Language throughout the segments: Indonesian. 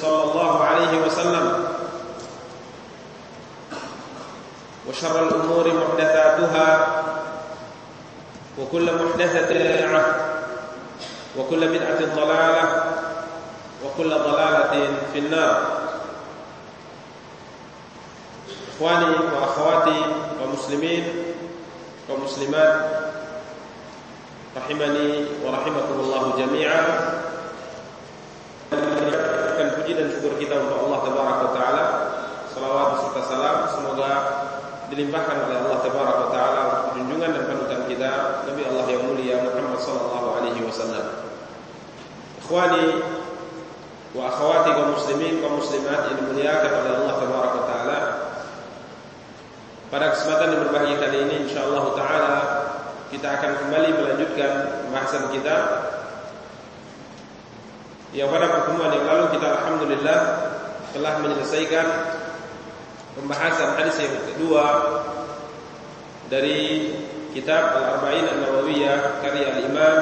صلى الله عليه وسلم. وشر الأمور محدثاتها وكل محدثة بدعة وكل بدعة ضلالة وكل ضلالة في النار. إخواني وأخواتي ومسلمين ومسلمات رحمني ورحمكم الله جميعا. Puji dan syukur kita untuk Allah Tabaraka taala. Salawat serta salam semoga dilimpahkan oleh Allah Tabaraka taala untuk dan panutan kita Nabi Allah yang mulia Muhammad sallallahu alaihi wasallam. Ikhwani wa akhwati kaum muslimin kaum muslimat yang dimuliakan oleh Allah Tabaraka taala. Pada kesempatan yang berbahagia kali ini insyaallah taala kita akan kembali melanjutkan pembahasan kita yang pada pertemuan yang lalu kita alhamdulillah telah menyelesaikan pembahasan hadis yang kedua dari kitab Al-Arba'in An-Nawawiyah karya Al-Imam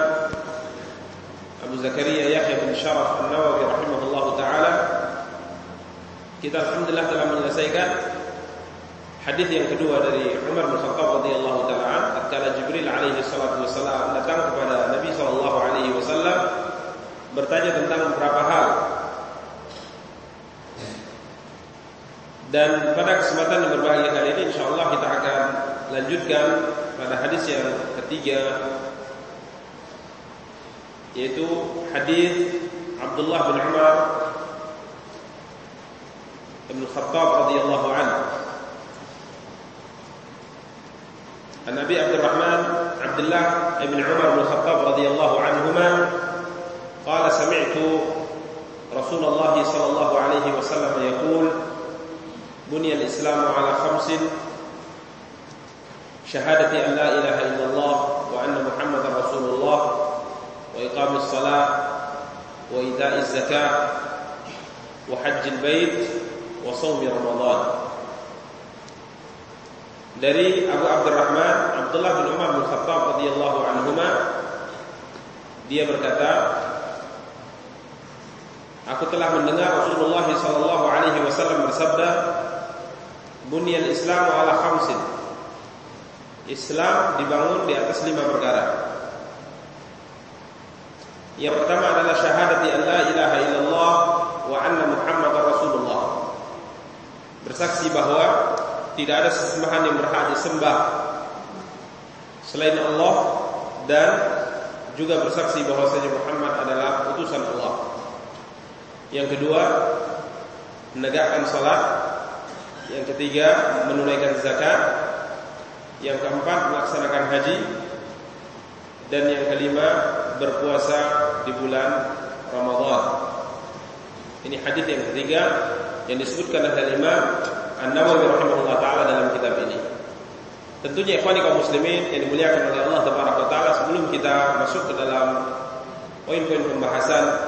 Abu Zakaria Yahya bin Sharaf An-Nawawi rahimahullah taala. Kita alhamdulillah telah menyelesaikan hadis yang kedua dari Umar bin Khattab radhiyallahu taala tatkala Jibril alaihi salatu wasallam datang kepada Nabi sallallahu alaihi wasallam bertanya tentang beberapa hal. Dan pada kesempatan yang berbahagia kali ini insya Allah kita akan lanjutkan pada hadis yang ketiga yaitu hadis Abdullah bin Umar bin Khattab radhiyallahu anhu. An Nabi Abdurrahman Abdullah bin Umar bin Khattab radhiyallahu وسلم يقول بني الإسلام على خمس شهادة أن لا إله إلا الله وأن محمد رسول الله وإقام الصلاة وإيتاء الزكاة وحج البيت وصوم رمضان. Dari Abu Abdurrahman Abdullah bin Umar bin Khattab radhiyallahu anhuma dia berkata Aku telah mendengar Rasulullah sallallahu alaihi wasallam bersabda, "Bunyal Islam ala khamsin." Islam dibangun di atas lima perkara. Yang pertama adalah syahadat an la ilaha illallah wa anna Muhammadar Rasulullah. Bersaksi bahwa tidak ada sesembahan yang berhak disembah selain Allah dan juga bersaksi bahwasanya Muhammad adalah utusan Allah. Yang kedua, menegakkan salat. Yang ketiga, menunaikan zakat. Yang keempat, melaksanakan haji. Dan yang kelima, berpuasa di bulan Ramadan. Ini hadis yang ketiga yang disebutkan oleh Imam An-Nawawi rahimahullah taala dalam kitab ini. Tentunya ikhwani kaum muslimin yang dimuliakan oleh Allah taala sebelum kita masuk ke dalam poin-poin pembahasan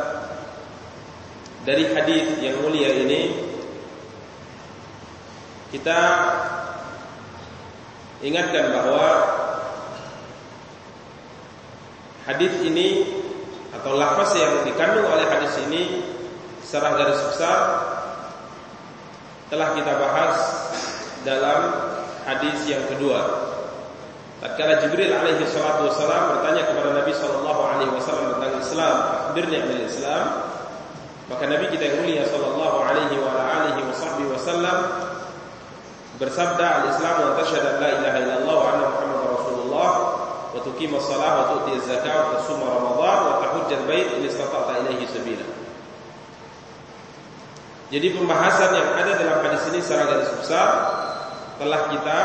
dari hadis yang mulia ini kita ingatkan bahwa hadis ini atau lafaz yang dikandung oleh hadis ini secara garis besar telah kita bahas dalam hadis yang kedua. Tatkala Jibril alaihi salatu wasalam bertanya kepada Nabi sallallahu alaihi wasallam tentang Islam, akhbirni Islam, maka Nabi kita yang mulia sallallahu alaihi wa alihi wasallam bersabda al-Islam wa tashhadu la ilaha illallah wa anna Muhammadar Rasulullah wa tuqima shalah wa tu'ti zakat wa tasuma Ramadan wa tahujja al-bait in istata'ta ilaihi sabila. Jadi pembahasan yang ada dalam hadis ini secara garis besar telah kita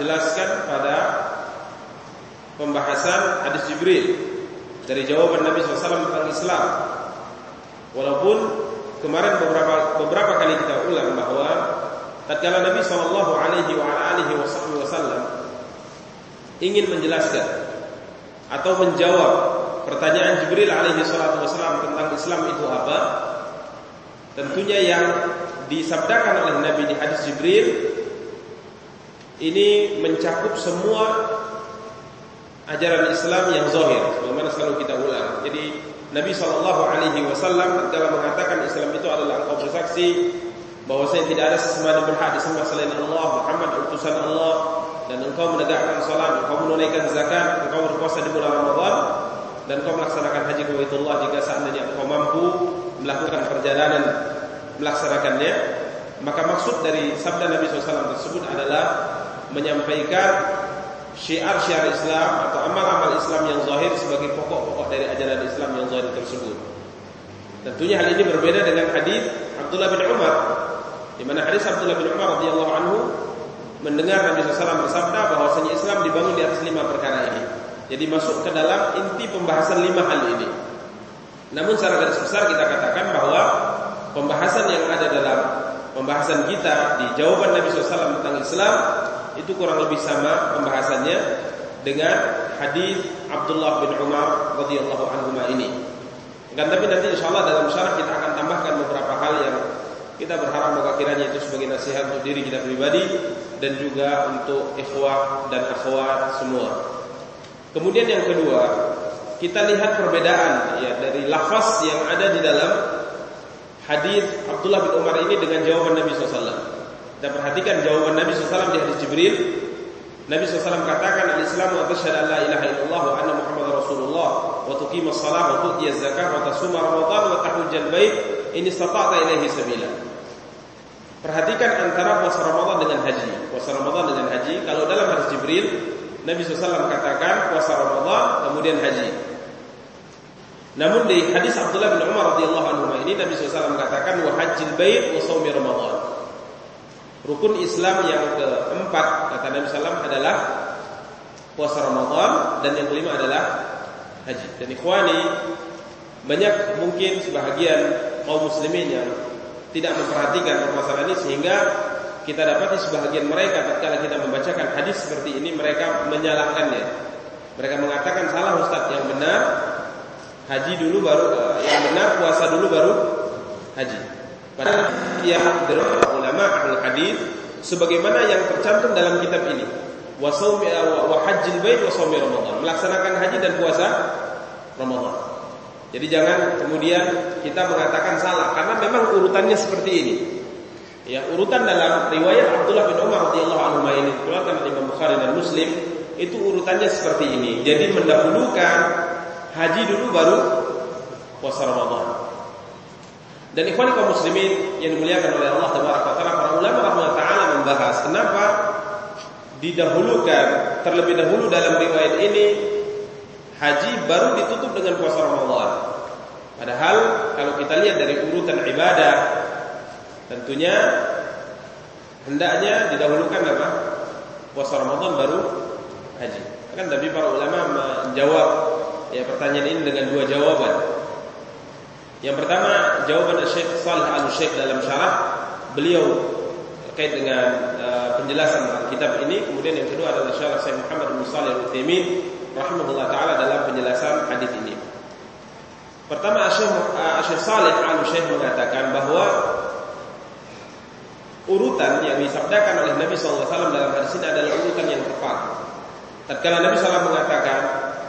jelaskan pada pembahasan hadis Jibril dari jawaban Nabi SAW tentang Islam Walaupun kemarin beberapa beberapa kali kita tatkala Nabi sallallahu alaihi wasallam ingin menjelaskan atau menjawab pertanyaan Jibril alaihi wasallam tentang Islam itu apa? Tentunya yang disabdakan oleh Nabi di hadis Jibril ini mencakup semua ajaran Islam yang zahir, bagaimana selalu kita ulang. Jadi Nabi Shallallahu Alaihi Wasallam dalam mengatakan Islam itu adalah engkau bersaksi bahwa saya tidak ada sesembahan berhak disembah selain Allah, Muhammad utusan Allah, dan engkau menegakkan salat, engkau menunaikan zakat, engkau berpuasa di bulan Ramadan, dan engkau melaksanakan haji ke Baitullah jika seandainya engkau mampu melakukan perjalanan melaksanakannya, maka maksud dari sabda Nabi SAW tersebut adalah menyampaikan syiar-syiar Islam atau amal-amal Islam yang zahir sebagai pokok-pokok dari ajaran Islam yang zahir tersebut. Tentunya hal ini berbeda dengan hadis Abdullah bin Umar di mana hadis Abdullah bin Umar radhiyallahu anhu mendengar Nabi SAW bersabda bahwasanya Islam dibangun di atas lima perkara ini. Jadi masuk ke dalam inti pembahasan lima hal ini. Namun secara garis besar kita katakan bahwa pembahasan yang ada dalam pembahasan kita di jawaban Nabi SAW tentang Islam itu kurang lebih sama pembahasannya dengan hadis Abdullah bin Umar radhiyallahu anhu ini. Dan tapi nanti insyaallah dalam syarah kita akan tambahkan beberapa hal yang kita berharap moga kiranya itu sebagai nasihat untuk diri kita pribadi dan juga untuk ikhwah dan akhwat semua. Kemudian yang kedua, kita lihat perbedaan ya dari lafaz yang ada di dalam hadis Abdullah bin Umar ini dengan jawaban Nabi SAW. Kita perhatikan jawaban Nabi SAW di hadis Jibril. Nabi SAW katakan al-Islam wa tasyhadu an la ilaha illallah wa anna Muhammadar Rasulullah wa tuqima shalah wa tu'ti zakah wa tasuma Ramadan wa tahujjal bait in istata'ta ilaihi sabila. Perhatikan antara puasa Ramadan dengan haji. Puasa Ramadan dengan haji. Kalau dalam hadis Jibril, Nabi SAW katakan puasa Ramadan kemudian haji. Namun di hadis Abdullah bin Umar radhiyallahu anhu ini Nabi SAW mengatakan wa hajjil bait wa shaumi Ramadan. Rukun Islam yang keempat kata Nabi Sallam adalah puasa Ramadan dan yang kelima adalah haji. Dan ikhwani banyak mungkin sebahagian kaum muslimin yang tidak memperhatikan permasalahan ini sehingga kita dapati sebahagian mereka tatkala kita membacakan hadis seperti ini mereka menyalahkannya. Mereka mengatakan salah Ustaz yang benar haji dulu baru yang benar puasa dulu baru haji. Padahal yang ulama ahli hadis sebagaimana yang tercantum dalam kitab ini. Wa shaumi wa hajjil. Melaksanakan haji dan puasa Ramadan. Jadi jangan kemudian kita mengatakan salah karena memang urutannya seperti ini. Ya, urutan dalam riwayat Abdullah bin Umar radhiyallahu anhu ini dikeluarkan oleh Imam Bukhari dan Muslim itu urutannya seperti ini. Jadi mendahulukan haji dulu baru puasa Ramadan. Dan ikhwan kaum muslimin yang dimuliakan oleh Allah tabaraka taala para ulama rahimahullah taala membahas kenapa didahulukan terlebih dahulu dalam riwayat ini haji baru ditutup dengan puasa Ramadan. Padahal kalau kita lihat dari urutan ibadah tentunya hendaknya didahulukan apa? Puasa Ramadan baru haji. Kan tapi para ulama menjawab ya pertanyaan ini dengan dua jawaban. Yang pertama jawaban Syekh Salih Al-Syekh dalam syarah beliau terkait dengan uh, penjelasan kitab ini. Kemudian yang kedua adalah syarah Syekh Muhammad bin Shalih Al-Utsaimin rahimahullah taala dalam penjelasan hadis ini. Pertama Syekh uh, Syekh Salih Al-Syekh mengatakan bahwa urutan yang disabdakan oleh Nabi SAW dalam hadis ini adalah urutan yang tepat. Tatkala Nabi SAW mengatakan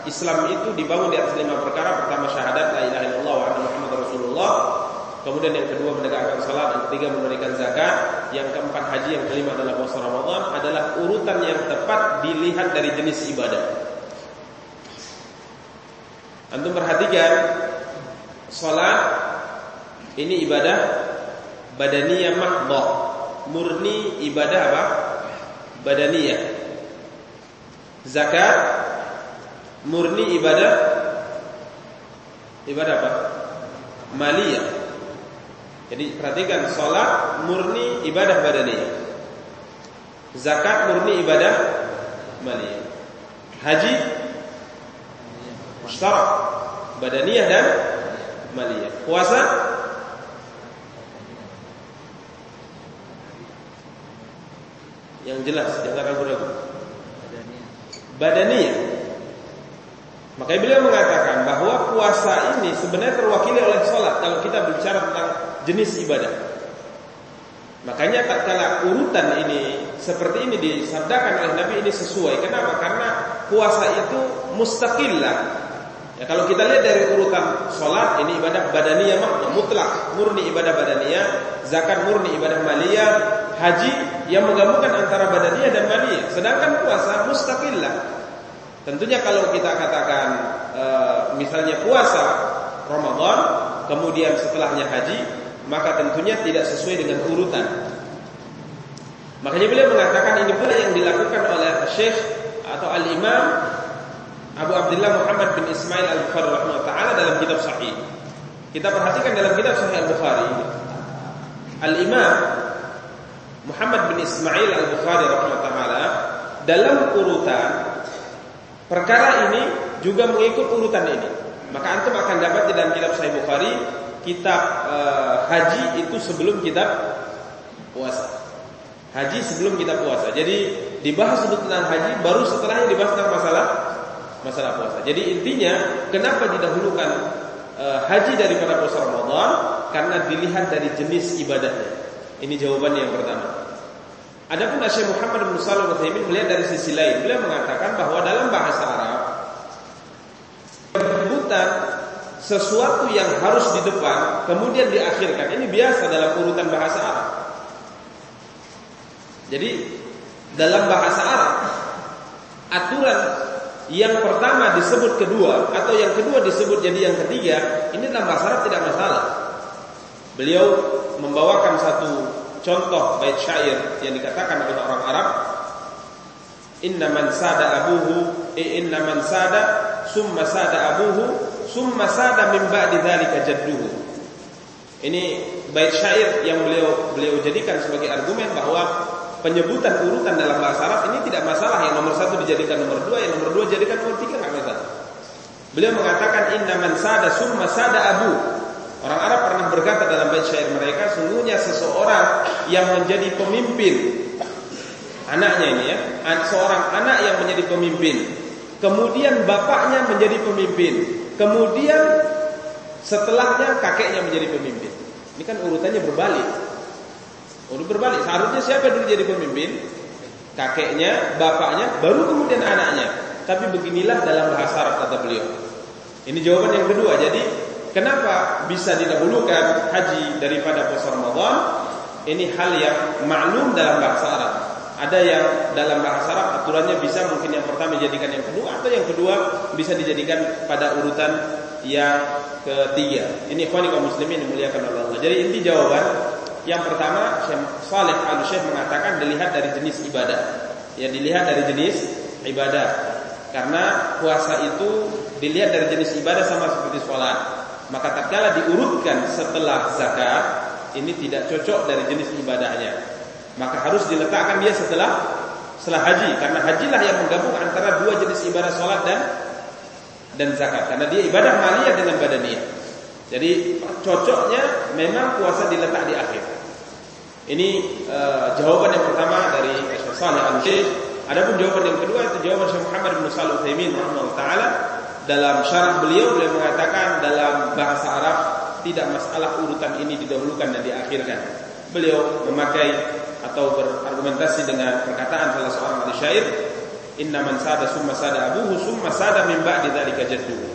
Islam itu dibangun di atas lima perkara. Pertama syahadat la ilaha illallah wa anna Muhammad Rasulullah. Kemudian yang kedua menegakkan salat, yang ketiga menunaikan zakat, yang keempat haji, yang kelima adalah puasa Ramadan adalah urutan yang tepat dilihat dari jenis ibadah. Antum perhatikan salat ini ibadah badaniyah mahdhah, murni ibadah apa? Badaniyah. Zakat murni ibadah ibadah apa? Maliyah. Jadi perhatikan sholat murni ibadah badaniyah. Zakat murni ibadah maliyah. Haji mustarak badaniyah dan maliyah. Puasa Yang jelas, jangan ragu-ragu. Badaniyah. Makanya beliau mengatakan bahwa puasa ini sebenarnya terwakili oleh sholat kalau kita bicara tentang jenis ibadah. Makanya tak kala urutan ini seperti ini disabdakan oleh Nabi ini sesuai. Kenapa? Karena puasa itu mustaqillah Ya, kalau kita lihat dari urutan sholat ini ibadah badaniyah mutlak murni ibadah badaniyah, zakat murni ibadah maliyah, haji yang menggabungkan antara badaniyah dan maliyah. Sedangkan puasa mustaqillah. Tentunya kalau kita katakan e, misalnya puasa Ramadan, kemudian setelahnya haji, maka tentunya tidak sesuai dengan urutan. Makanya beliau mengatakan ini pula yang dilakukan oleh Syekh atau Al-Imam Abu Abdullah Muhammad bin Ismail Al-Bukhari taala dalam kitab sahih. Kita perhatikan dalam kitab sahih Al-Bukhari Al-Imam Muhammad bin Ismail Al-Bukhari rahimahullah dalam urutan perkara ini juga mengikut urutan ini. Maka antum akan dapat di dalam kitab Sahih Bukhari kitab uh, haji itu sebelum kitab puasa. Haji sebelum kitab puasa. Jadi dibahas tentang haji baru setelahnya dibahas tentang masalah masalah puasa. Jadi intinya kenapa didahulukan e, haji daripada puasa Ramadan? Karena dilihat dari jenis ibadahnya. Ini jawabannya yang pertama. Adapun Syekh Muhammad bin Shalih Al-Utsaimin melihat dari sisi lain. Beliau mengatakan bahwa dalam bahasa Arab penyebutan sesuatu yang harus di depan kemudian diakhirkan. Ini biasa dalam urutan bahasa Arab. Jadi dalam bahasa Arab aturan yang pertama disebut kedua atau yang kedua disebut jadi yang ketiga, ini dalam bahasa Arab tidak masalah. Beliau membawakan satu contoh bait syair yang dikatakan oleh orang Arab, "Inna man sada abuhu, e inna man sada summa sada abuhu, summa sada min ba'di dzalika jadduhu." Ini bait syair yang beliau beliau jadikan sebagai argumen bahwa penyebutan urutan dalam bahasa Arab ini tidak masalah yang nomor satu dijadikan nomor dua, yang nomor dua dijadikan nomor tiga nggak masalah. Beliau mengatakan inna man sada summa sada abu. Orang Arab pernah berkata dalam bait syair mereka, sungguhnya seseorang yang menjadi pemimpin anaknya ini ya, seorang anak yang menjadi pemimpin, kemudian bapaknya menjadi pemimpin, kemudian setelahnya kakeknya menjadi pemimpin. Ini kan urutannya berbalik. Udah berbalik. Seharusnya siapa dulu jadi pemimpin? Kakeknya, bapaknya, baru kemudian anaknya. Tapi beginilah dalam bahasa Arab kata beliau. Ini jawaban yang kedua. Jadi kenapa bisa didahulukan haji daripada puasa Ramadan? Ini hal yang maklum dalam bahasa Arab. Ada yang dalam bahasa Arab aturannya bisa mungkin yang pertama dijadikan yang kedua atau yang kedua bisa dijadikan pada urutan yang ketiga. Ini ikhwani kaum muslimin dimuliakan oleh Allah. Jadi inti jawaban yang pertama, Syekh Saleh Al Syekh mengatakan dilihat dari jenis ibadah. Ya dilihat dari jenis ibadah. Karena puasa itu dilihat dari jenis ibadah sama seperti sholat. Maka tatkala diurutkan setelah zakat, ini tidak cocok dari jenis ibadahnya. Maka harus diletakkan dia setelah setelah haji karena hajilah yang menggabung antara dua jenis ibadah sholat dan dan zakat karena dia ibadah maliyah dengan badaniyah. Jadi cocoknya memang puasa diletak di akhir. Ini uh, jawaban yang pertama dari Syekh Saleh Al-Syekh. Adapun jawaban yang kedua itu jawaban Syekh Muhammad bin Shalih Al-Utsaimin rahimahullah taala dalam syarah beliau beliau mengatakan dalam bahasa Arab tidak masalah urutan ini didahulukan dan diakhirkan. Beliau memakai atau berargumentasi dengan perkataan salah seorang ahli syair, "Inna man sada summa sada abuhu summa sada min ba'di dzalika jadduhu."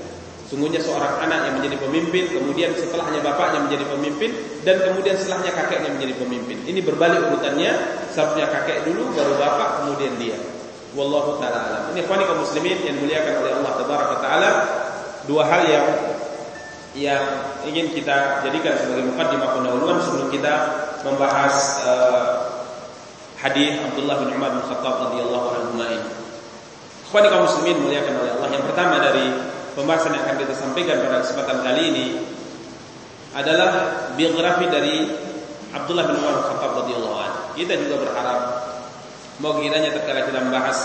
Sungguhnya seorang anak yang menjadi pemimpin, kemudian setelahnya bapaknya menjadi pemimpin, dan kemudian setelahnya kakeknya menjadi pemimpin. Ini berbalik urutannya, sebabnya kakek dulu, baru bapak, kemudian dia. Wallahu taala alam. Ini ikhwani kaum muslimin yang dimuliakan oleh Allah tabaraka taala. Dua hal yang yang ingin kita jadikan sebagai mukaddimah pendahuluan sebelum kita membahas uh, hadis Abdullah bin Umar bin Khattab radhiyallahu anhu ini. Kaum muslimin dimuliakan oleh Allah. Yang pertama dari pembahasan yang akan kita sampaikan pada kesempatan kali ini adalah biografi dari Abdullah bin Umar Khattab radhiyallahu anhu. Kita juga berharap mau kiranya tatkala kita membahas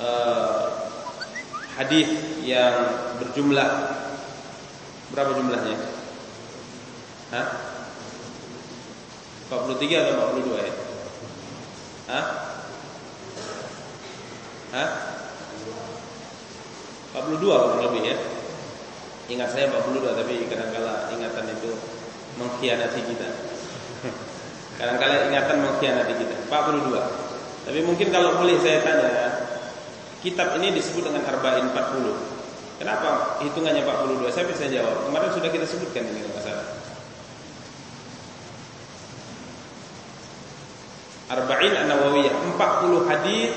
uh, hadis yang berjumlah berapa jumlahnya? Hah? 43 atau 42 ya? Hah? Hah? 42 kurang lebih ya. Ingat saya 42 tapi kadang-kala ingatan itu mengkhianati kita. Kadang-kala ingatan mengkhianati kita. 42. Tapi mungkin kalau boleh saya tanya, kitab ini disebut dengan Arba'in 40. Kenapa hitungannya 42? Saya bisa jawab. Kemarin sudah kita sebutkan ini masalah. Arba'in An-Nawawiyah, 40 hadis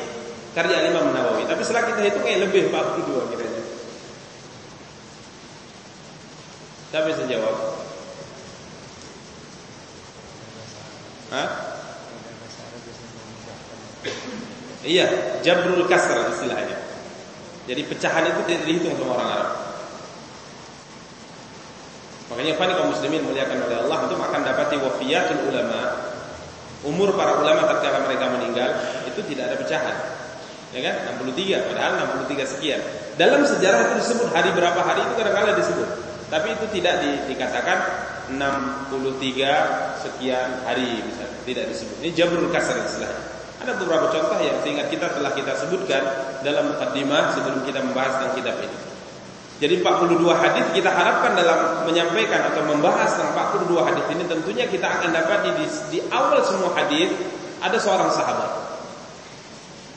karya Imam Nawawi. Tapi setelah kita hitung eh lebih 42 kiranya. Siapa bisa jawab? Hah? Iya, jabrul kasar istilahnya. Jadi pecahan itu tidak dihitung sama orang Arab. Makanya panik kaum muslimin muliakan oleh Allah itu akan dapati wafiyatul ulama umur para ulama tatkala mereka meninggal itu tidak ada pecahan. Ya kan? 63 padahal 63 sekian. Dalam sejarah itu disebut hari berapa hari itu kadang-kadang disebut. Tapi itu tidak di, dikatakan 63 sekian hari misalnya. Tidak disebut. Ini jabrul kasar istilahnya ada beberapa contoh yang seingat kita telah kita sebutkan dalam mukaddimah sebelum kita membahas tentang kitab ini jadi 42 hadis kita harapkan dalam menyampaikan atau membahas tentang 42 hadis ini tentunya kita akan dapat di, di awal semua hadis ada seorang sahabat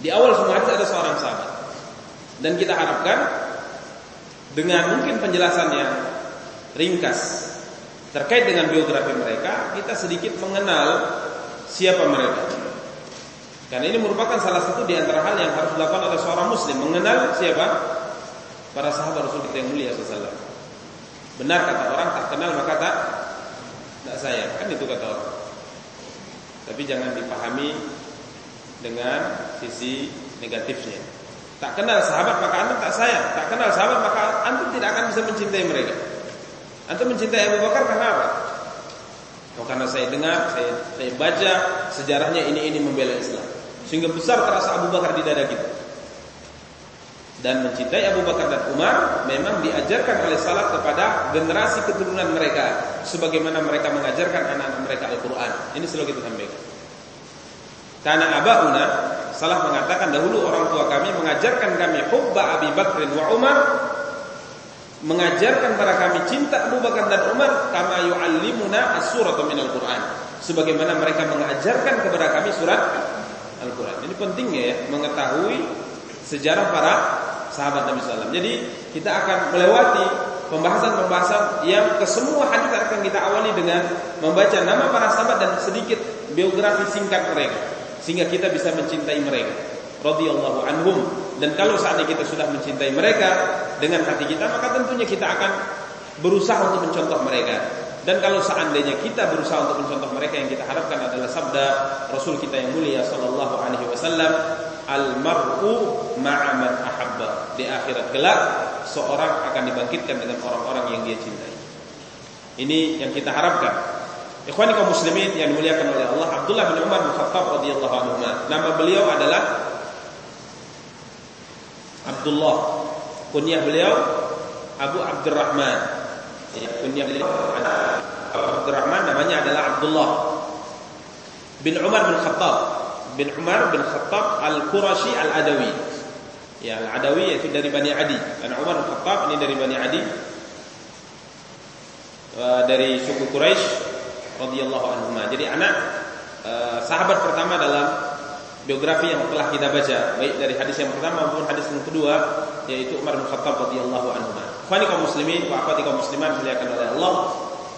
di awal semua hadis ada seorang sahabat. Dan kita harapkan dengan mungkin penjelasan yang ringkas terkait dengan biografi mereka, kita sedikit mengenal siapa mereka. Karena ini merupakan salah satu di antara hal yang harus dilakukan oleh seorang muslim, mengenal siapa? Para sahabat Rasul kita yang mulia sallallahu Benar kata orang tak kenal maka tak tak sayang, kan itu kata orang. Tapi jangan dipahami dengan sisi negatifnya. Tak kenal sahabat maka antum tak sayang, tak kenal sahabat maka antum tidak akan bisa mencintai mereka. Antum mencintai Abu Bakar karena apa? Oh, karena saya dengar, saya, saya baca sejarahnya ini ini membela Islam. Sehingga besar terasa Abu Bakar di dada kita. Dan mencintai Abu Bakar dan Umar memang diajarkan oleh salaf kepada generasi keturunan mereka sebagaimana mereka mengajarkan anak-anak mereka Al-Qur'an. Ini selalu kita sampaikan. Karena abauna salah mengatakan dahulu orang tua kami mengajarkan kami hubba Abi Bakr wa Umar mengajarkan para kami cinta Abu Bakar dan Umar kama yu'allimuna as-surata minal Qur'an sebagaimana mereka mengajarkan kepada kami surat Al-Qur'an. Ini pentingnya ya mengetahui sejarah para sahabat Nabi SAW. Jadi kita akan melewati pembahasan-pembahasan yang ke semua hadis akan kita awali dengan membaca nama para sahabat dan sedikit biografi singkat mereka sehingga kita bisa mencintai mereka radhiyallahu anhum dan kalau saatnya kita sudah mencintai mereka dengan hati kita maka tentunya kita akan berusaha untuk mencontoh mereka dan kalau seandainya kita berusaha untuk mencontoh mereka yang kita harapkan adalah sabda Rasul kita yang mulia sallallahu alaihi wasallam al mar'u ma'a ahabba di akhirat kelak seorang akan dibangkitkan dengan orang-orang yang dia cintai ini yang kita harapkan Ikhwani kaum muslimin yang dimuliakan oleh Allah, Abdullah bin Umar bin Khattab radhiyallahu anhu. Nama beliau adalah Abdullah. Kunyah beliau Abu Abdurrahman. Kunyah beliau Abdurrahman namanya adalah Abdullah bin Umar bin Khattab. Bin Umar bin Khattab Al-Qurashi Al-Adawi. Ya, Al-Adawi yaitu dari Bani Adi. Dan Umar bin Khattab ini dari Bani Adi. Eh, dari suku Quraisy radhiyallahu anhu. Jadi anak uh, sahabat pertama dalam biografi yang telah kita baca, baik dari hadis yang pertama maupun hadis yang kedua, yaitu Umar bin Khattab radhiyallahu anhu. Khani kaum muslimin wa kaum muslimat dimuliakan oleh Allah.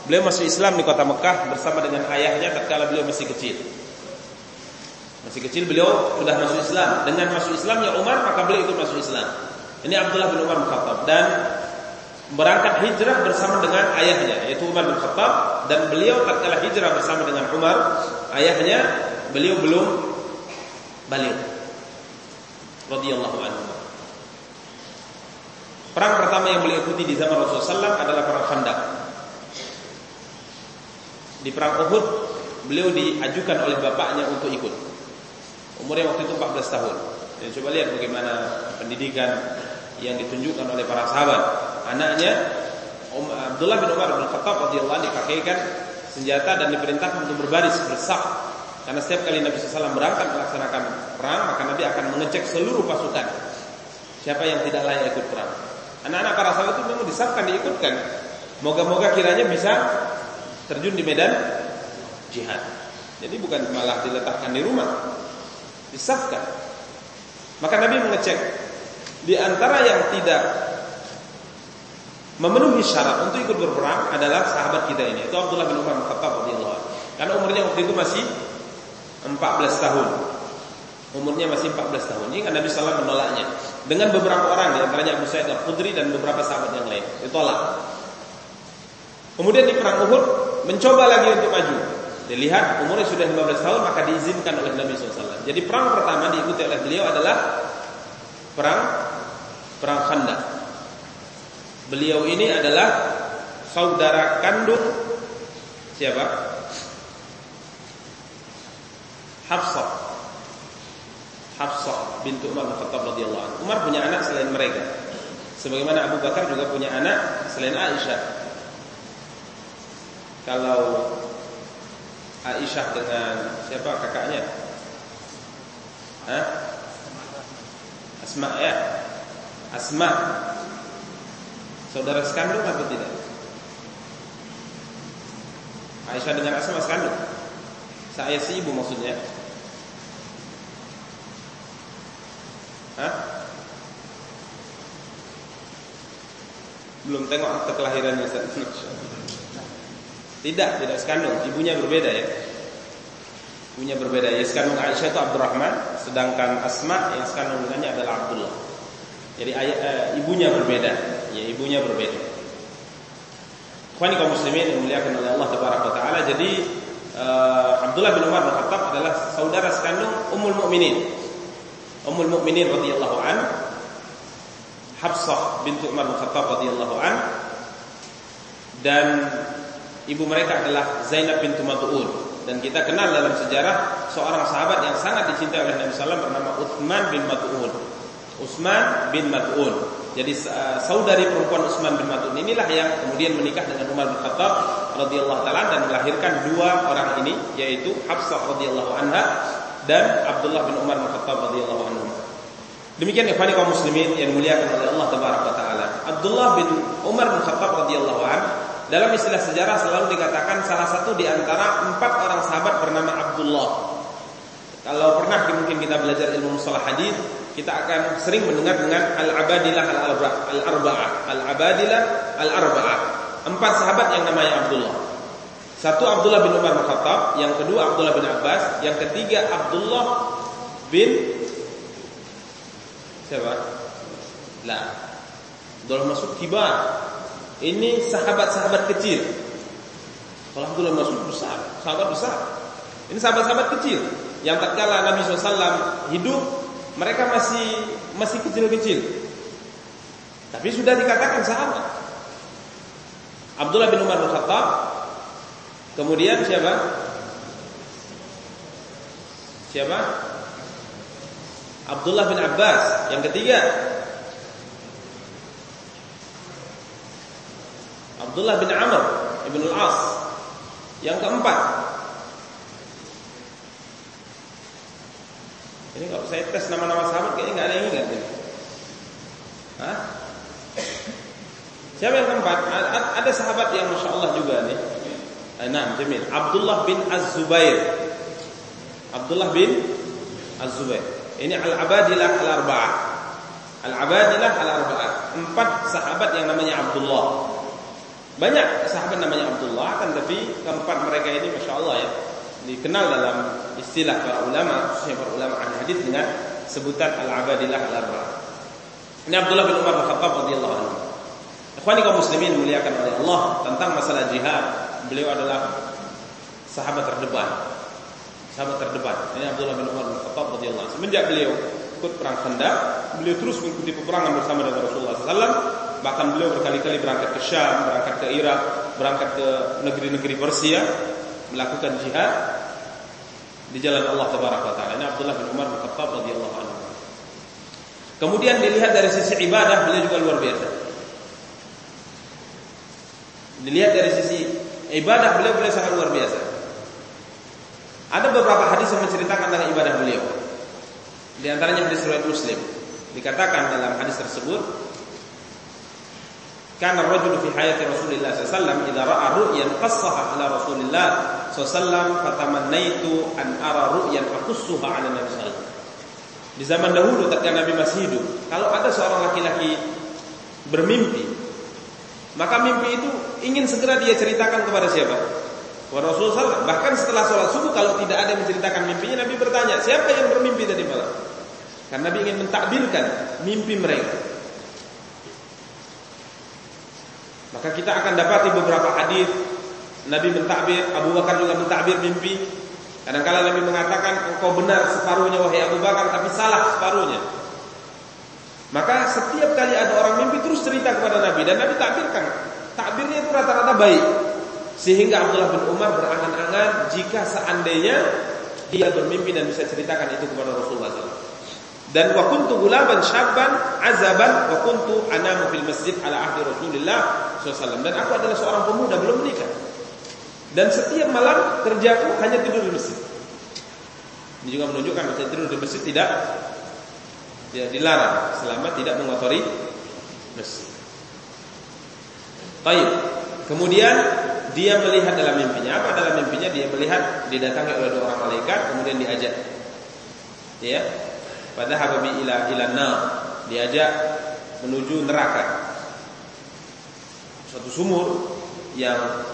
Beliau masuk Islam di kota Mekah bersama dengan ayahnya tatkala beliau masih kecil. Masih kecil beliau sudah masuk Islam. Dengan masuk Islamnya Umar maka beliau ikut masuk Islam. Ini Abdullah bin Umar bin Khattab dan berangkat hijrah bersama dengan ayahnya yaitu Umar bin Khattab dan beliau tatkala hijrah bersama dengan Umar ayahnya beliau belum balik radhiyallahu anhu Perang pertama yang beliau ikuti di zaman Rasulullah SAW adalah perang Khandaq. Di perang Uhud beliau diajukan oleh bapaknya untuk ikut. Umurnya waktu itu 14 tahun. Dan coba lihat bagaimana pendidikan yang ditunjukkan oleh para sahabat anaknya um, Abdullah bin Umar bin Khattab radhiyallahu anhu dipakaikan senjata dan diperintahkan untuk berbaris bersaf Karena setiap kali Nabi SAW berangkat melaksanakan perang, maka Nabi akan mengecek seluruh pasukan. Siapa yang tidak layak ikut perang. Anak-anak para sahabat itu memang disahkan diikutkan. Moga-moga kiranya bisa terjun di medan jihad. Jadi bukan malah diletakkan di rumah. Disahkan. Maka Nabi mengecek di antara yang tidak memenuhi syarat untuk ikut berperang adalah sahabat kita ini. Itu Abdullah bin Umar Khattab radhiyallahu Karena umurnya waktu itu masih 14 tahun. Umurnya masih 14 tahun. Ini kan Nabi SAW menolaknya. Dengan beberapa orang, di antaranya Abu Sa'id al-Khudri dan beberapa sahabat yang lain. Ditolak. Kemudian di perang Uhud, mencoba lagi untuk maju. Dilihat umurnya sudah 15 tahun, maka diizinkan oleh Nabi SAW. Jadi perang pertama diikuti oleh beliau adalah perang perang Khandaq. Beliau ini adalah saudara kandung siapa? Hafsah. Hafsah bintu Umar bin Khattab radhiyallahu anhu. Umar punya anak selain mereka. Sebagaimana Abu Bakar juga punya anak selain Aisyah. Kalau Aisyah dengan siapa kakaknya? Hah? Asma ya? Asma Saudara sekandung atau tidak? Aisyah dengan Asma sekandung. Saya si ibu maksudnya. Hah? Belum tengok akte kelahirannya Tidak, tidak sekandung. Ibunya berbeda ya. Ibunya berbeda. Ya sekandung Aisyah itu Abdurrahman, sedangkan Asma yang sekandung dengannya adalah Abdullah. Jadi ayah, uh, ibunya berbeda, ya ibunya berbeda. Ikhwani kaum muslimin yang dimuliakan oleh Allah taala. Jadi uh, Abdullah bin Umar bin Khattab adalah saudara sekandung Ummul Mukminin. Ummul Mukminin radhiyallahu an Hafsah bintu Umar bin Khattab radhiyallahu an dan ibu mereka adalah Zainab bintu Mat'un dan kita kenal dalam sejarah seorang sahabat yang sangat dicintai oleh Nabi sallallahu bernama Uthman bin Mat'un. Utsman bin Mat'un. Jadi uh, saudari perempuan Utsman bin Mat'un inilah yang kemudian menikah dengan Umar bin Khattab radhiyallahu taala dan melahirkan dua orang ini yaitu Hafsah radhiyallahu anha dan Abdullah bin Umar bin Khattab radhiyallahu anhu. Demikian ikhwani kaum muslimin yang dimuliakan oleh Allah tabaraka taala. Abdullah bin Umar bin Khattab radhiyallahu anhu dalam istilah sejarah selalu dikatakan salah satu di antara empat orang sahabat bernama Abdullah. Kalau pernah mungkin kita belajar ilmu mustalah hadis, kita akan sering mendengar dengan al-abadilah al-arba'ah. Al-abadilah al-arba'ah. Empat sahabat yang namanya Abdullah. Satu Abdullah bin Umar bin Khattab, yang kedua Abdullah bin Abbas, yang ketiga Abdullah bin siapa? Lah. Abdullah masuk kibar. Ini sahabat-sahabat kecil. Kalau Abdullah masuk besar, sahabat besar. Ini sahabat-sahabat kecil yang tatkala Nabi SAW hidup mereka masih masih kecil-kecil. Tapi sudah dikatakan sahabat. Abdullah bin Umar bin Khattab. Kemudian siapa? Siapa? Abdullah bin Abbas. Yang ketiga. Abdullah bin Amr ibn al-As. Yang keempat, Ini kalau saya tes nama-nama sahabat kayaknya nggak ada yang ingat ini. Hah? Siapa yang keempat? Ada sahabat yang masya Allah juga nih. Nah, Jamil. Abdullah bin Az-Zubair. Abdullah bin Az-Zubair. Ini al-abadilah al-arba'ah. Al-abadilah al-arba'ah. Empat sahabat yang namanya Abdullah. Banyak sahabat namanya Abdullah kan tapi keempat mereka ini masya Allah ya dikenal dalam istilah para ulama, khususnya para ulama ahli hadis dengan sebutan al-abadilah al-arba'ah. Ini Abdullah bin Umar bin Khattab radhiyallahu anhu. Ikhwani kaum muslimin muliakan oleh Allah tentang masalah jihad, beliau adalah sahabat terdepan. Sahabat terdepan. Ini Abdullah bin Umar bin Khattab radhiyallahu anhu. Semenjak beliau ikut perang Khandaq, beliau terus mengikuti peperangan bersama dengan Rasulullah SAW. Bahkan beliau berkali-kali berangkat ke Syam, berangkat ke Irak, berangkat ke negeri-negeri Persia, melakukan jihad di jalan Allah taala. Ini Abdullah bin Umar bin Khattab radhiyallahu anhu. Kemudian dilihat dari sisi ibadah beliau juga luar biasa. Dilihat dari sisi ibadah beliau beliau sangat luar biasa. Ada beberapa hadis yang menceritakan tentang ibadah beliau. Di antaranya hadis riwayat Muslim. Dikatakan dalam hadis tersebut, karena rajul fi hayati Rasulullah SAW idza ra'a ru'yan qassaha ala Rasulillah SAW fatamannaitu an ara ru'yan aqussuha ala Nabi sallallahu Di zaman dahulu ketika Nabi masih hidup, kalau ada seorang laki-laki bermimpi, maka mimpi itu ingin segera dia ceritakan kepada siapa? Wa Rasulullah bahkan setelah sholat subuh kalau tidak ada yang menceritakan mimpinya Nabi bertanya siapa yang bermimpi tadi malam karena Nabi ingin mentakbirkan mimpi mereka. Maka kita akan dapati beberapa hadis. Nabi mentakbir Abu Bakar juga mentakbir mimpi. Kadang-kala Nabi mengatakan engkau benar separuhnya wahai Abu Bakar tapi salah separuhnya. Maka setiap kali ada orang mimpi terus cerita kepada Nabi. Dan Nabi takbirkan takbirnya itu rata-rata baik. Sehingga Abdullah bin Umar berangan-angan jika seandainya dia bermimpi dan bisa ceritakan itu kepada Rasulullah. Dan wa kuntu gulaban syabban azaban wa kuntu anamu fil masjid ala ahdi Rasulullah SAW. Dan aku adalah seorang pemuda belum menikah. Dan setiap malam kerjaku hanya tidur di masjid. Ini juga menunjukkan bahwa tidur di masjid tidak tidak dilarang selama tidak mengotori masjid. Baik. Kemudian dia melihat dalam mimpinya apa dalam mimpinya dia melihat didatangi oleh dua orang malaikat kemudian diajak ya pada hababi ila ila diajak menuju neraka suatu sumur yang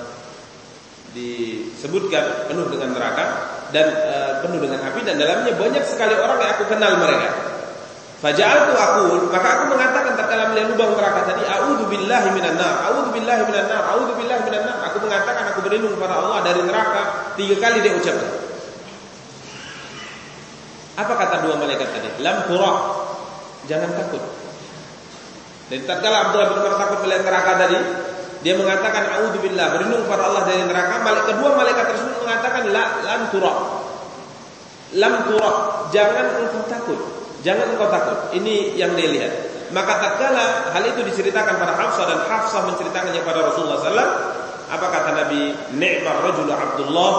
disebutkan penuh dengan neraka dan e, penuh dengan api dan dalamnya banyak sekali orang yang aku kenal mereka Faja'altu aku, maka aku mengatakan tatkala melihat lubang neraka tadi, a'udzu billahi minan nar, a'udzu billahi minan nar, a'udzu billahi minan nar. Aku mengatakan aku berlindung kepada Allah dari neraka tiga kali dia ucapkan. Apa kata dua malaikat tadi? Lam tura. Jangan takut. Dan tatkala Abdullah bin Umar takut melihat neraka tadi, dia mengatakan a'udzu billah, berlindung kepada Allah dari neraka. Malaikat kedua malaikat tersebut mengatakan la lam tura. Lam tura. Jangan engkau takut. Jangan engkau takut. Ini yang dia lihat. Maka tatkala hal itu diceritakan pada Hafsah dan Hafsah menceritakannya kepada Rasulullah SAW, apa kata Nabi? Ni'mar rajul Abdullah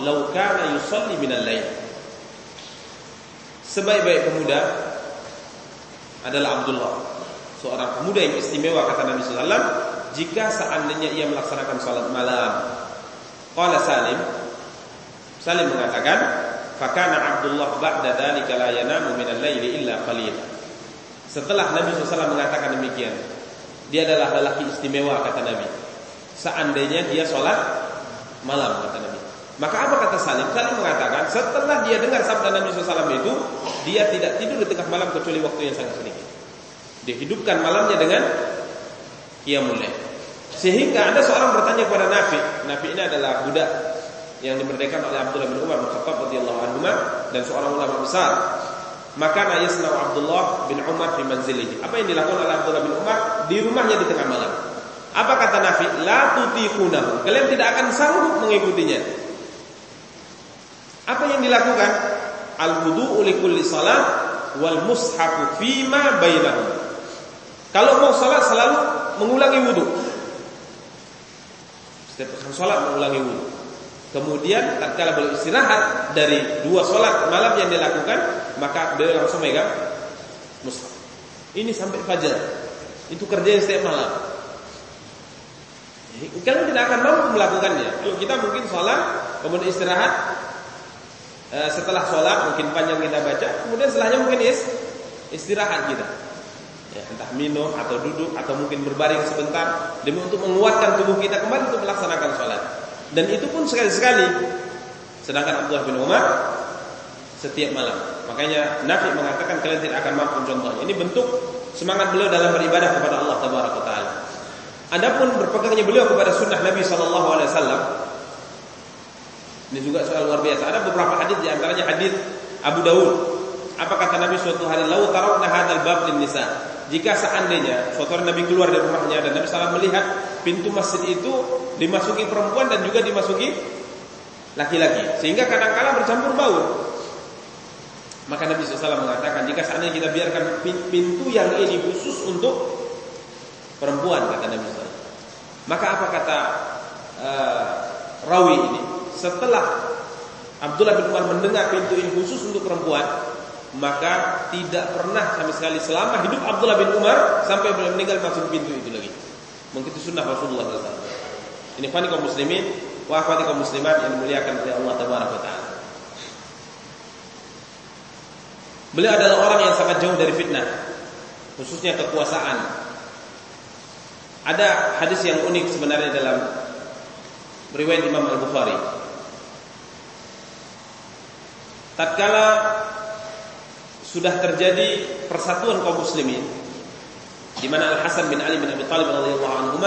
law kana yusalli al lail. Sebaik-baik pemuda adalah Abdullah. Seorang pemuda yang istimewa kata Nabi SAW jika seandainya ia melaksanakan salat malam. Qala Salim Salim mengatakan Fakana Abdullah ba'da dzalika la yanamu min al-laili illa qalil. Setelah Nabi SAW mengatakan demikian, dia adalah lelaki istimewa kata Nabi. Seandainya dia sholat malam kata Nabi. Maka apa kata Salim? Salim mengatakan setelah dia dengar sabda Nabi SAW itu, dia tidak tidur di tengah malam kecuali waktu yang sangat sedikit. Dia hidupkan malamnya dengan qiyamul Sehingga ada seorang bertanya kepada Nabi. Nabi ini adalah budak yang dimerdekakan oleh Abdullah bin Umar bin Khattab radhiyallahu anhu dan seorang ulama besar. Maka yasna'u Abdullah bin Umar di manzilihi. Apa yang dilakukan oleh Abdullah bin Umar di rumahnya di tengah malam? Apa kata Nafi? La tutiqunahu. Kalian tidak akan sanggup mengikutinya. Apa yang dilakukan? Al wudu'u li kulli salat wal mushafu fima bainahum. Kalau mau salat selalu mengulangi wudu. Setiap salat mengulangi wudu. Kemudian tatkala beliau istirahat dari dua sholat malam yang dilakukan, maka beliau langsung megang mushaf. Ini sampai fajar. Itu kerja setiap malam. Kalian tidak akan mampu melakukannya. Kalau kita mungkin sholat, kemudian istirahat, setelah sholat mungkin panjang kita baca, kemudian setelahnya mungkin is, istirahat kita. Ya, entah minum atau duduk atau mungkin berbaring sebentar demi untuk menguatkan tubuh kita kembali untuk melaksanakan sholat. Dan itu pun sekali-sekali. Sedangkan Abdullah bin Umar setiap malam. Makanya Nafi mengatakan kalian tidak akan mampu contohnya. Ini bentuk semangat beliau dalam beribadah kepada Allah taala. Adapun berpegangnya beliau kepada sunnah Nabi Shallallahu alaihi wasallam ini juga soal luar biasa. Ada beberapa hadis di antaranya hadis Abu Dawud. Apa kata Nabi suatu hari, "Lau tarakna hadzal bab lin nisa." Jika seandainya suatu hari Nabi keluar dari rumahnya dan Nabi SAW melihat pintu masjid itu dimasuki perempuan dan juga dimasuki laki-laki, sehingga kadang-kala bercampur bau. Maka Nabi SAW mengatakan, jika seandainya kita biarkan pintu yang ini khusus untuk perempuan, kata Nabi SAW. Maka apa kata uh, rawi ini? Setelah Abdullah bin Umar mendengar pintu ini khusus untuk perempuan, maka tidak pernah sama sekali selama hidup Abdullah bin Umar sampai beliau meninggal masuk pintu itu lagi. Mungkin itu sunnah Rasulullah SAW. Ini fani kaum muslimin, wa akhwati kaum muslimat yang dimuliakan oleh Allah taala. Beliau adalah orang yang sangat jauh dari fitnah, khususnya kekuasaan. Ada hadis yang unik sebenarnya dalam riwayat Imam Al-Bukhari. Tatkala sudah terjadi persatuan kaum muslimin di mana Al Hasan bin Ali bin Abi Thalib radhiyallahu anhu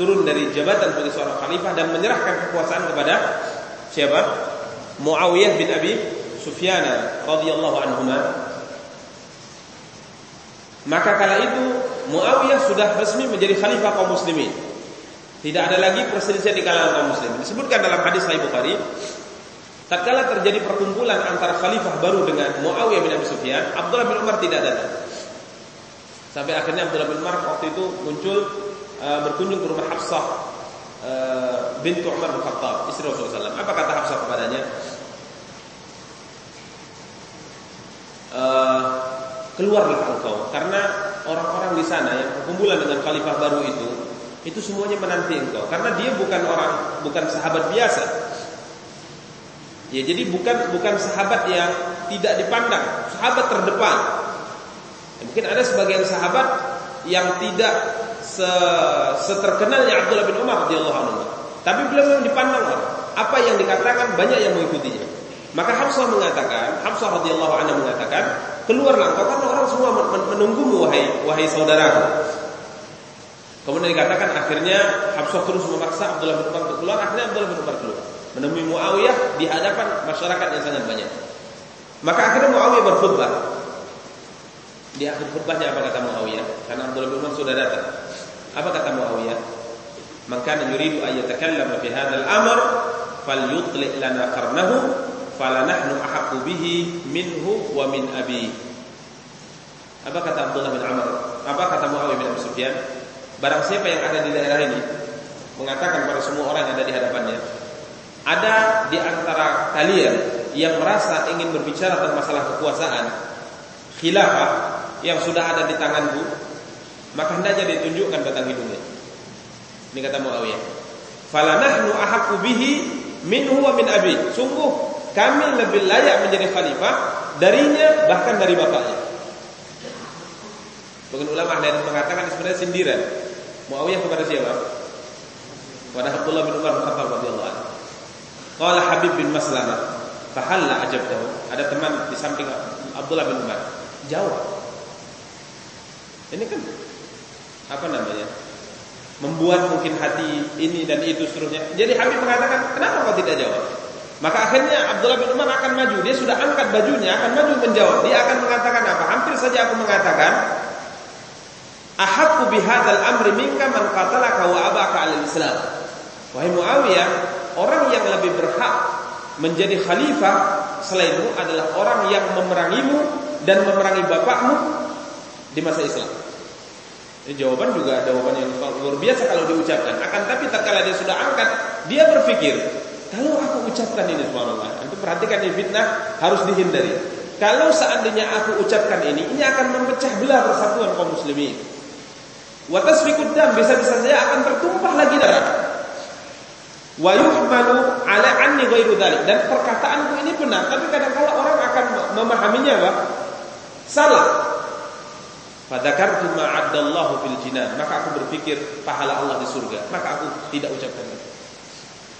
turun dari jabatan sebagai seorang khalifah dan menyerahkan kekuasaan kepada siapa? Muawiyah bin Abi Sufyan radhiyallahu anhu. Maka kala itu Muawiyah sudah resmi menjadi khalifah kaum muslimin. Tidak ada lagi perselisihan di kalangan kaum muslimin. Disebutkan dalam hadis Sahih Bukhari Tatkala terjadi perkumpulan antara khalifah baru dengan Muawiyah bin Abi Sufyan, Abdullah bin Umar tidak datang. Sampai akhirnya Abdullah bin Umar waktu itu muncul uh, berkunjung ke rumah Hafsah uh, bintu Umar bin Khattab, istri Rasulullah SAW. Apa kata Hafsah kepadanya? Uh, keluarlah engkau karena orang-orang di sana yang perkumpulan dengan khalifah baru itu itu semuanya menanti engkau karena dia bukan orang bukan sahabat biasa Ya, jadi bukan bukan sahabat yang tidak dipandang, sahabat terdepan. Ya, mungkin ada sebagian sahabat yang tidak se seterkenalnya Abdullah bin Umar radhiyallahu anhu. Tapi beliau memang dipandang orang. Apa yang dikatakan banyak yang mengikutinya. Maka Hafsah mengatakan, Hafsah radhiyallahu anha mengatakan, keluarlah kau karena orang semua menunggumu wahai wahai saudaraku. Kemudian dikatakan akhirnya Hafsah terus memaksa Abdullah bin Umar keluar, akhirnya Abdullah bin Umar keluar menemui Muawiyah di hadapan masyarakat yang sangat banyak. Maka akhirnya Muawiyah berkhutbah. Di akhir khutbahnya apa kata Muawiyah? Karena Abdullah bin Umar sudah datang. Apa kata Muawiyah? Man kana yuridu an yatakallama fi hadzal amr falyutli lana qarnahu falanahnu ahaqqu bihi minhu wa min abi. Apa kata Abdullah bin Amr? Apa kata Muawiyah bin Abi Sufyan? Barang siapa yang ada di daerah ini mengatakan pada semua orang yang ada di hadapannya, ada di antara kalian yang merasa ingin berbicara tentang masalah kekuasaan khilafah yang sudah ada di tanganku, maka hendaknya ditunjukkan batang hidungnya. Ini kata Muawiyah. Falanahnu ahaqqu bihi minhu wa min abi. Sungguh kami lebih layak menjadi khalifah darinya bahkan dari bapaknya. Bukan ulama ahli mengatakan sebenarnya sindiran. Muawiyah kepada siapa? Kepada Abdullah bin Umar radhiyallahu anhu. Qala Habib bin Maslamah, "Fahalla ajabtahu?" Ada teman di samping Abdullah bin Umar. Jawab. Ini kan apa namanya? Membuat mungkin hati ini dan itu seterusnya. Jadi Habib mengatakan, "Kenapa kau tidak jawab?" Maka akhirnya Abdullah bin Umar akan maju. Dia sudah angkat bajunya, akan maju menjawab. Dia akan mengatakan apa? Hampir saja aku mengatakan, "Ahaqqu bihadzal amri minka man qatalaka wa abaka al-Islam." Wahai Muawiyah, orang yang lebih berhak menjadi khalifah selainmu adalah orang yang memerangimu dan memerangi bapakmu di masa Islam. Ini jawaban juga jawaban yang luar biasa kalau diucapkan. Akan tapi tatkala dia sudah angkat, dia berpikir, kalau aku ucapkan ini subhanallah, itu perhatikan ini fitnah harus dihindari. Kalau seandainya aku ucapkan ini, ini akan memecah belah persatuan kaum muslimin. Watasfikud dam bisa-bisa saja akan tertumpah lagi darah wa yuhmalu ala anni ghairu dzalik dan perkataanku ini benar tapi kadang-kala orang akan memahaminya apa salah. Fadzakartu ma addallahu fil jinan. Maka aku berpikir pahala Allah di surga. Maka aku tidak ucapkan. Itu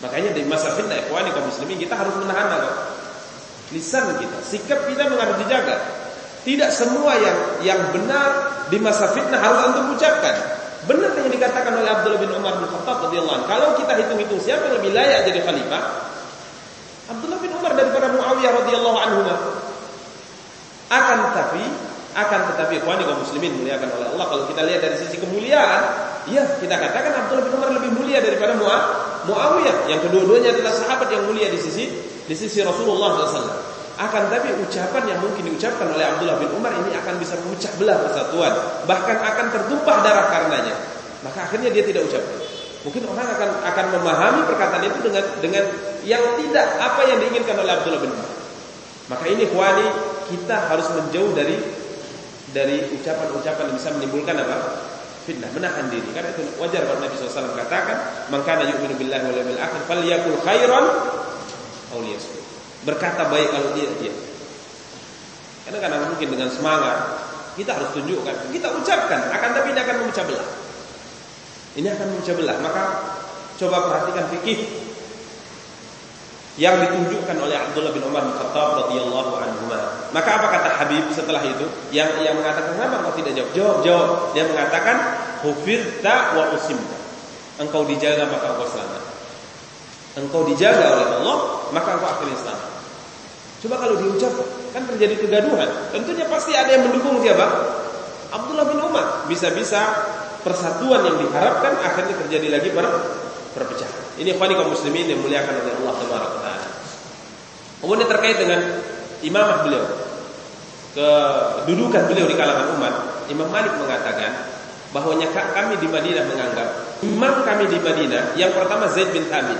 makanya di masa fitnah ikhwani kaum muslimin kita harus menahan apa lisan kita sikap kita harus dijaga. Tidak semua yang yang benar di masa fitnah harus antum ucapkan Benar yang dikatakan oleh Abdullah bin Umar bin Khattab radhiyallahu. Kalau kita hitung-hitung siapa yang lebih layak jadi khalifah? Abdullah bin Umar daripada Muawiyah radhiyallahu anhu. Akan tetapi akan tetapi ikhwani kaum muslimin muliakan oleh Allah kalau kita lihat dari sisi kemuliaan, ya kita katakan Abdullah bin Umar lebih mulia daripada Muawiyah yang kedua-duanya adalah sahabat yang mulia di sisi di sisi Rasulullah SAW. Akan tapi ucapan yang mungkin diucapkan oleh Abdullah bin Umar ini akan bisa memecah belah persatuan, bahkan akan tertumpah darah karenanya. Maka akhirnya dia tidak ucapkan. Mungkin orang akan akan memahami perkataan itu dengan dengan yang tidak apa yang diinginkan oleh Abdullah bin Umar. Maka ini khwani kita harus menjauh dari dari ucapan-ucapan yang bisa menimbulkan apa? fitnah, menahan diri. Karena itu wajar kalau Nabi SAW katakan, "Man kana yu'minu billahi wal yawmil akhir falyakul khairan aw liyasmut." Berkata baik kalau dia dia. Karena karena mungkin dengan semangat kita harus tunjukkan, kita ucapkan, akan tapi ini akan memecah belah. Ini akan memecah belah. Maka coba perhatikan fikih yang ditunjukkan oleh Abdullah bin Umar bin Khattab radhiyallahu anhu. Maka apa kata Habib setelah itu? Yang yang mengatakan kenapa kau tidak jawab? Jawab, jawab. Dia mengatakan hufirta wa usimta. Engkau dijaga maka engkau selamat. Engkau dijaga oleh Allah maka engkau akan selamat. Coba kalau diucap kan terjadi kegaduhan. Tentunya pasti ada yang mendukung siapa? Abdullah bin Umar. Bisa-bisa persatuan yang diharapkan akhirnya terjadi lagi per perpecahan. Ini ikhwani kaum muslimin yang muliakan oleh Allah taala. Kemudian terkait dengan imamah beliau, kedudukan beliau di kalangan umat, Imam Malik mengatakan bahwanya kami di Madinah menganggap imam kami di Madinah yang pertama Zaid bin Thabit.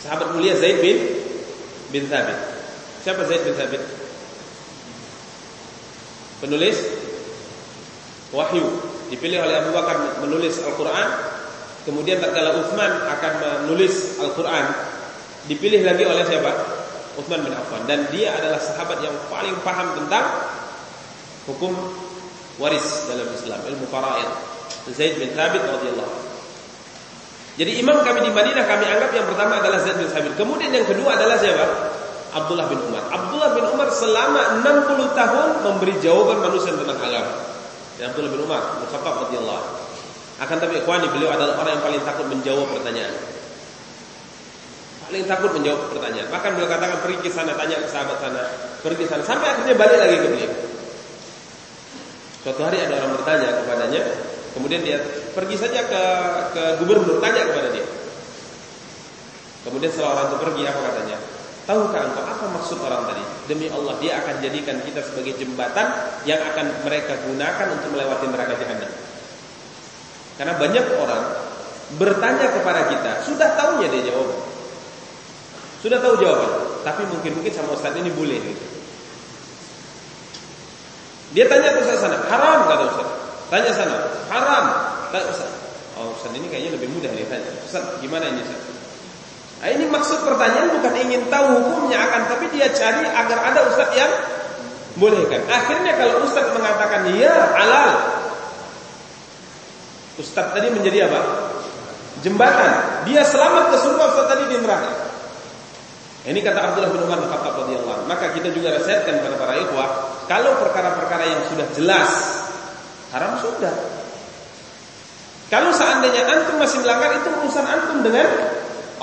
Sahabat mulia Zaid bin bin Thabit. Siapa Zaid bin Thabit? Penulis wahyu dipilih oleh Abu Bakar menulis Al-Qur'an kemudian tatkala Utsman akan menulis Al-Qur'an dipilih lagi oleh siapa? Utsman bin Affan dan dia adalah sahabat yang paling paham tentang hukum waris dalam Islam, ilmu faraid. Zaid bin Thabit radhiyallahu Jadi imam kami di Madinah kami anggap yang pertama adalah Zaid bin Thabit. Kemudian yang kedua adalah siapa? Abdullah bin Umar. Abdullah bin Umar selama 60 tahun memberi jawaban manusia tentang agama. Ya Abdullah bin Umar, Khattab radhiyallahu Akan tapi ikhwani beliau adalah orang yang paling takut menjawab pertanyaan. Paling takut menjawab pertanyaan. Bahkan beliau katakan pergi ke sana tanya ke sahabat sana, pergi sana sampai akhirnya balik lagi ke beliau. Suatu hari ada orang bertanya kepadanya, kemudian dia pergi saja ke ke gubernur tanya kepada dia. Kemudian setelah orang itu pergi apa katanya? Tahukah engkau apa maksud orang tadi? Demi Allah dia akan jadikan kita sebagai jembatan yang akan mereka gunakan untuk melewati neraka jahanam. Karena banyak orang bertanya kepada kita, sudah tahunya dia jawab. Sudah tahu jawaban, tapi mungkin-mungkin sama Ustaz ini boleh gitu. Dia tanya ke Ustaz sana, haram kata Ustaz. Tanya sana, haram. Tanya Ustaz. Oh Ustaz ini kayaknya lebih mudah dia tanya. Ustaz, gimana ini Ustaz? Nah, ini maksud pertanyaan bukan ingin tahu hukumnya akan tapi dia cari agar ada Ustaz yang bolehkan. Akhirnya kalau Ustaz mengatakan ya halal. Ustaz tadi menjadi apa? Jembatan. Dia selamat ke surga Ustaz tadi di neraka. Ini kata Abdullah bin Umar bin Khattab radhiyallahu Maka kita juga nasihatkan kepada para ikhwah, kalau perkara-perkara yang sudah jelas haram sudah. Kalau seandainya antum masih melanggar itu urusan antum dengan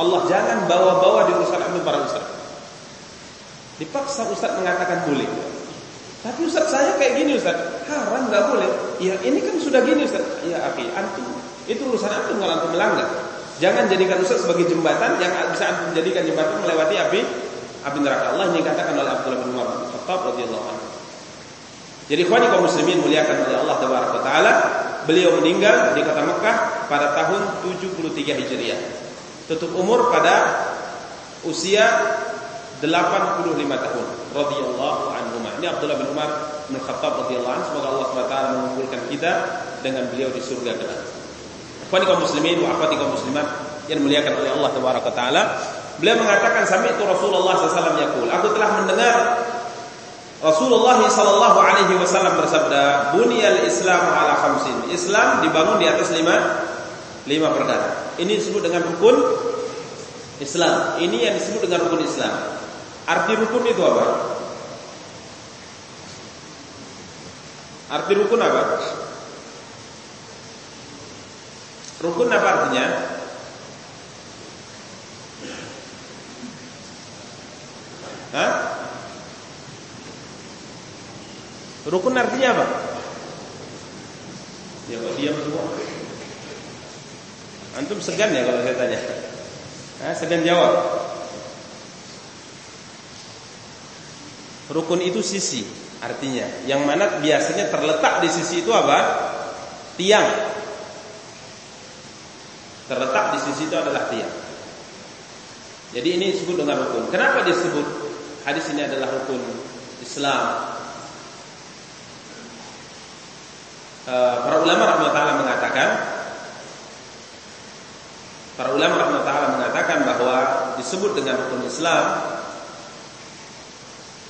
Allah jangan bawa-bawa di urusan antum para ustaz. Dipaksa ustaz mengatakan boleh. Tapi ustaz saya kayak gini ustaz, haram nggak boleh. Ya ini kan sudah gini ustaz. Ya akhi, antum itu urusan antum kalau antum melanggar. Jangan jadikan Ustaz sebagai jembatan yang bisa antum jadikan jembatan melewati api api neraka. Allah ini katakan oleh Abdullah bin Umar bin Khattab radhiyallahu anhu. Jadi ikhwani kaum muslimin muliakan oleh Allah taala, beliau meninggal di kota Mekah pada tahun 73 Hijriah. Tutup umur pada usia 85 tahun radhiyallahu anhu. Ini Abdullah bin Umar bin Khattab radhiyallahu anhu. Semoga Allah taala mengumpulkan kita dengan beliau di surga kelak. Ikhwani kaum muslimin wa akhwati kaum muslimat yang dimuliakan oleh Allah tabaraka taala, beliau mengatakan sami'tu Rasulullah sallallahu yaqul, aku telah mendengar Rasulullah sallallahu alaihi wasallam bersabda, "Bunyal Islam ala khamsin." Islam dibangun di atas lima lima perkara. Ini disebut dengan rukun Islam. Ini yang disebut dengan rukun Islam. Arti rukun itu apa? Arti rukun apa? Rukun apa artinya? Hah? Rukun artinya apa? Ya diam semua. Antum segan ya kalau saya tanya. Hah, segan jawab. Rukun itu sisi artinya. Yang mana biasanya terletak di sisi itu apa? Tiang terletak di sisi itu adalah tiang. Jadi ini disebut dengan rukun. Kenapa disebut hadis ini adalah rukun Islam? Uh, para ulama rahmatullah mengatakan para ulama rahmatullah mengatakan bahwa disebut dengan rukun Islam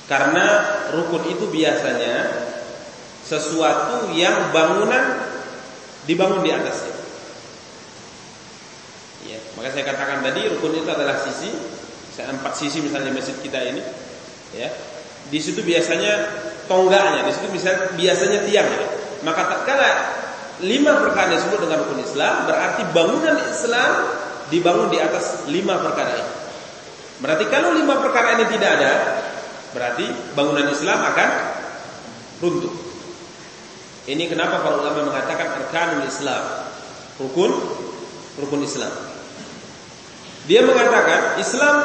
karena rukun itu biasanya sesuatu yang bangunan dibangun di atasnya. Ya, maka saya katakan tadi rukun itu adalah sisi, empat sisi misalnya masjid kita ini, ya. Di situ biasanya tonggaknya, di situ bisa biasanya tiangnya. Maka tatkala lima perkara disebut dengan rukun Islam, berarti bangunan Islam dibangun di atas lima perkara ini. Berarti kalau lima perkara ini tidak ada, Berarti bangunan Islam akan runtuh. Ini kenapa para ulama mengatakan arkanul Islam, rukun rukun Islam. Dia mengatakan Islam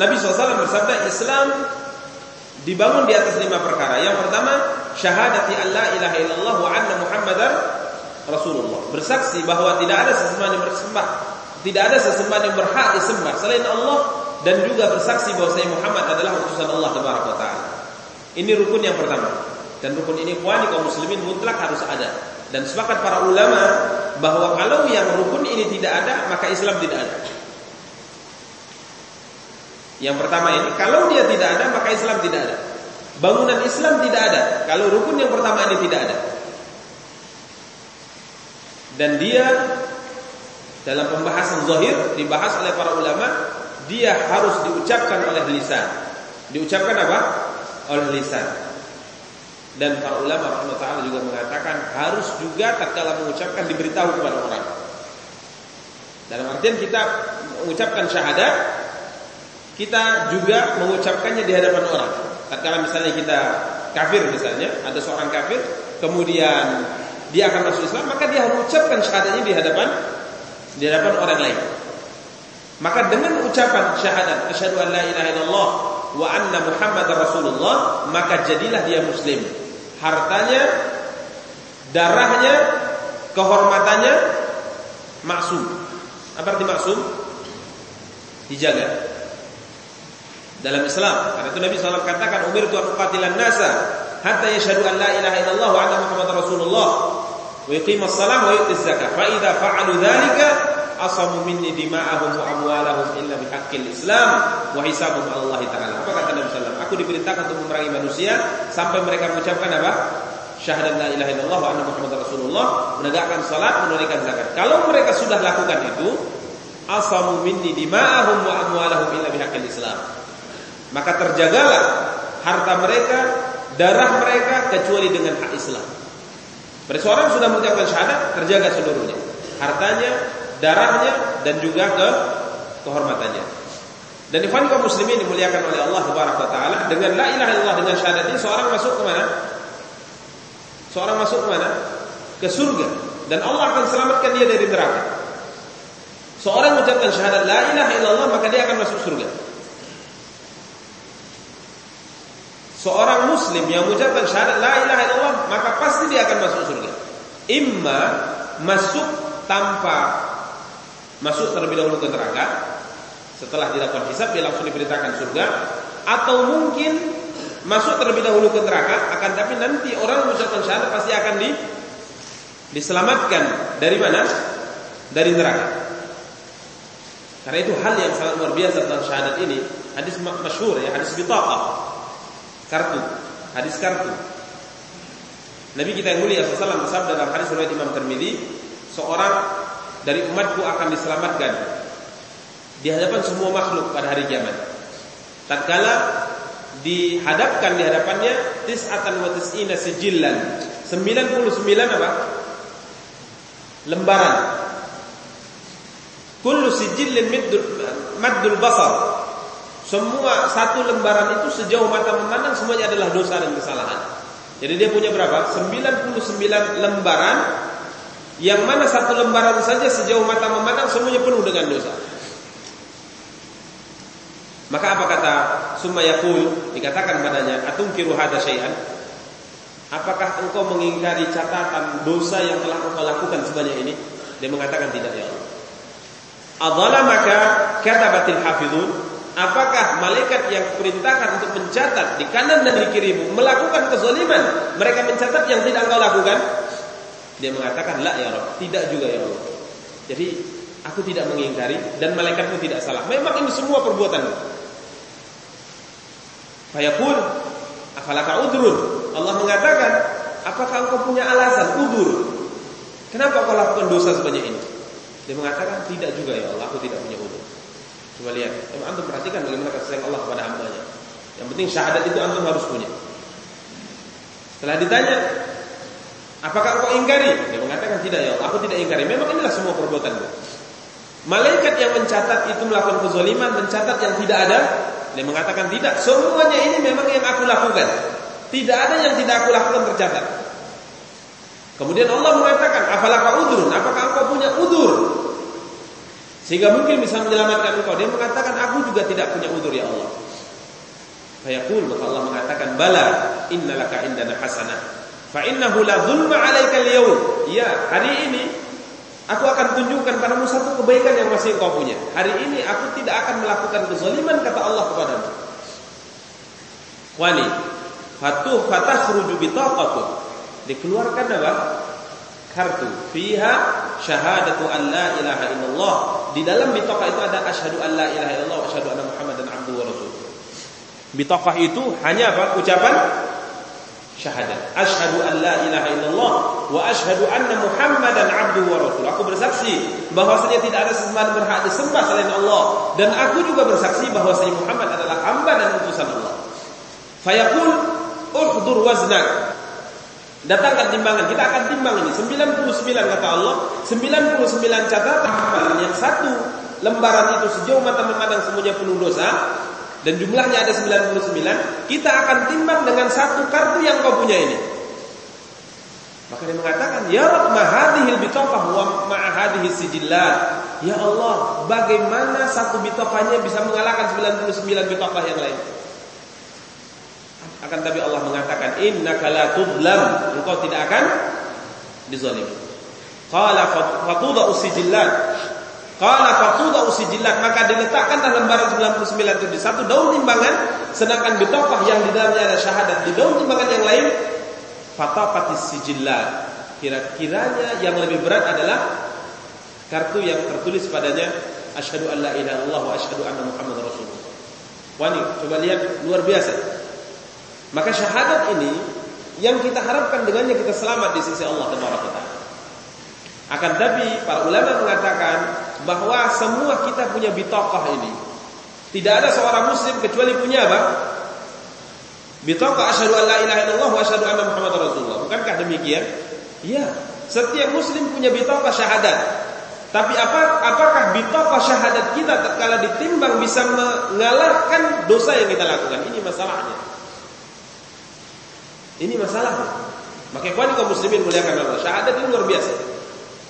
Nabi SAW bersabda Islam dibangun di atas lima perkara. Yang pertama syahadati Allah ilaha illallah wa anna Muhammadar Rasulullah. Bersaksi bahwa tidak ada sesembahan yang bersembah, tidak ada sesembahan yang berhak disembah selain Allah dan juga bersaksi bahwa saya Muhammad adalah utusan Allah taala. Ini rukun yang pertama. Dan rukun ini kuani kaum muslimin mutlak harus ada. Dan sepakat para ulama bahwa kalau yang rukun ini tidak ada, maka Islam tidak ada. Yang pertama ini, kalau dia tidak ada, maka Islam tidak ada. Bangunan Islam tidak ada. Kalau rukun yang pertama ini tidak ada. Dan dia dalam pembahasan zahir dibahas oleh para ulama dia harus diucapkan oleh lisan. Diucapkan apa? Oleh lisan. Dan para ulama rahimahullah juga mengatakan harus juga tatkala mengucapkan diberitahu kepada orang. Dalam artian kita mengucapkan syahadat, kita juga mengucapkannya di hadapan orang. Tatkala misalnya kita kafir misalnya, ada seorang kafir, kemudian dia akan masuk Islam, maka dia harus mengucapkan syahadatnya di hadapan di hadapan orang lain. Maka dengan ucapan syahadat asyhadu an la ilaha illallah wa anna muhammadar rasulullah, maka jadilah dia muslim. Hartanya, darahnya, kehormatannya maksum. Apa arti maksum? Dijaga. Dalam Islam, karena itu Nabi SAW katakan umir tuan uqatilan nasa hatta yashhadu an la ilaha illallah wa anna muhammadar rasulullah wa yuqimas salam wa yu'tiz zakah. Fa idza fa'alu dzalika asamu minni dima'ahum wa amwalahum illa Allah taala. Apa kata Nabi sallallahu Aku diperintahkan untuk memerangi manusia sampai mereka mengucapkan apa? Syahadat la ilaha illallah wa anna Muhammadar Rasulullah, menegakkan salat, menunaikan zakat. Kalau mereka sudah lakukan itu, asamu minni dima'ahum wa amwalahum illa bihaqqil Islam. Maka terjagalah harta mereka, darah mereka kecuali dengan hak Islam. Berarti seorang sudah mengucapkan syahadat, terjaga seluruhnya. Hartanya, darahnya dan juga ke kehormatannya. Dan ikhwan kaum muslimin dimuliakan oleh Allah Subhanahu wa taala dengan la ilaha illallah dengan syahadat ini seorang masuk ke mana? Seorang masuk ke mana? Ke surga dan Allah akan selamatkan dia dari neraka. Seorang mengucapkan syahadat la ilaha illallah maka dia akan masuk surga. Seorang muslim yang mengucapkan syahadat la ilaha illallah maka pasti dia akan masuk surga. Imma masuk tanpa masuk terlebih dahulu ke neraka setelah dilakukan hisab dia langsung diberitakan surga atau mungkin masuk terlebih dahulu ke neraka akan tapi nanti orang mengucapkan syahadat pasti akan di diselamatkan dari mana? Dari neraka. Karena itu hal yang sangat luar biasa tentang syahadat ini. Hadis masyhur ya, hadis bitaqah. Kartu, hadis kartu. Nabi kita yang mulia sallallahu wasallam dalam hadis riwayat Imam Tirmizi, seorang dari umatku akan diselamatkan di hadapan semua makhluk pada hari kiamat. Tatkala dihadapkan di hadapannya tis'atan wa tis'ina sijillan. 99 apa? Lembaran. Kullu sijillin maddul basar. Semua satu lembaran itu sejauh mata memandang semuanya adalah dosa dan kesalahan. Jadi dia punya berapa? 99 lembaran yang mana satu lembaran saja sejauh mata memandang semuanya penuh dengan dosa. Maka apa kata Sumayakul dikatakan padanya atungkiru hada syai'an Apakah engkau mengingkari catatan dosa yang telah engkau lakukan sebanyak ini? Dia mengatakan tidak ya Allah. maka katabatil hafizun Apakah malaikat yang perintahkan untuk mencatat di kanan dan di kirimu melakukan kezaliman, mereka mencatat yang tidak engkau lakukan? Dia mengatakan, "La ya Rabb, tidak juga ya Allah." Jadi, aku tidak mengingkari dan malaikatmu tidak salah. Memang ini semua perbuatanmu. Fayaqul, "Afalaka udrun?" Allah mengatakan, "Apakah engkau punya alasan udur? Kenapa kau lakukan dosa sebanyak ini?" Dia mengatakan, "Tidak juga ya Allah, aku tidak punya udur." Coba lihat. Coba antum perhatikan bagaimana kasih sayang Allah kepada hambanya. Yang penting syahadat itu antum harus punya. Setelah ditanya, apakah engkau ingkari? Dia mengatakan tidak ya aku tidak ingkari. Memang inilah semua perbuatanku. Malaikat yang mencatat itu melakukan kezaliman, mencatat yang tidak ada. Dia mengatakan tidak. Semuanya ini memang yang aku lakukan. Tidak ada yang tidak aku lakukan tercatat. Kemudian Allah mengatakan, apalakah udrun? Apakah engkau punya udur? Sehingga mungkin bisa menyelamatkan engkau. Dia mengatakan, aku juga tidak punya udur ya Allah. Fayaqul maka Allah mengatakan, bala innalaka indana hasanah. Fa innahu la dhulma 'alaika al Ya, hari ini aku akan tunjukkan padamu satu kebaikan yang masih engkau punya. Hari ini aku tidak akan melakukan kezaliman kata Allah kepadamu. Wani, fatuh fatakhruju bitaqatun. Dikeluarkan apa? kartu fiha syahadatu an la ilaha illallah di dalam bitaqah itu ada asyhadu an la ilaha illallah wa asyhadu anna muhammadan abduhu wa rasuluh. Bitaqah itu hanya apa? Ucapan syahadat. Asyhadu an la ilaha illallah wa asyhadu anna muhammadan abduhu wa rasuluh. Aku bersaksi bahwasanya tidak ada sembahan berhak disembah selain Allah. Dan aku juga bersaksi bahwasanya Muhammad adalah hamba dan utusan Allah. Fayaqul uhdur waznak Datangkan timbangan, kita akan timbang ini. 99 kata Allah. 99 catatan. Yang satu lembaran itu sejauh mata memandang semuanya penuh dosa. Dan jumlahnya ada 99 kita akan timbang dengan satu kartu yang kau punya ini. Maka dia mengatakan ya Rabb ma hadhil bitaqah wa ma hadhihi sijillat ya Allah bagaimana satu bitaqahnya bisa mengalahkan 99 bitaqah yang lain akan tapi Allah mengatakan innaka la tudlam, engkau tidak akan dizalim. Qala fatuda usijillat. Qala fatuda usijillat, maka diletakkanlah lembaran 99 itu di satu daun timbangan, sedangkan bitaqah yang di dalamnya ada syahadat di daun timbangan yang lain fataqatis sijillat. Kira-kiranya yang lebih berat adalah kartu yang tertulis padanya asyhadu an la ilaha illallah wa asyhadu anna muhammadar rasulullah. Wani, coba lihat luar biasa. Maka syahadat ini yang kita harapkan dengannya kita selamat di sisi Allah Taala. Akan tapi para ulama mengatakan bahwa semua kita punya bitaqah ini. Tidak ada seorang muslim kecuali punya apa? Bitaqah asyhadu an la ilaha illallah wa asyhadu anna muhammadar rasulullah. Bukankah demikian? Iya. Setiap muslim punya bitaqah syahadat. Tapi apa, apakah bitaqah syahadat kita tatkala ditimbang bisa mengalahkan dosa yang kita lakukan? Ini masalahnya. Ini masalahnya. Maka ikhwan kaum muslimin muliakan Allah. Syahadat ini luar biasa.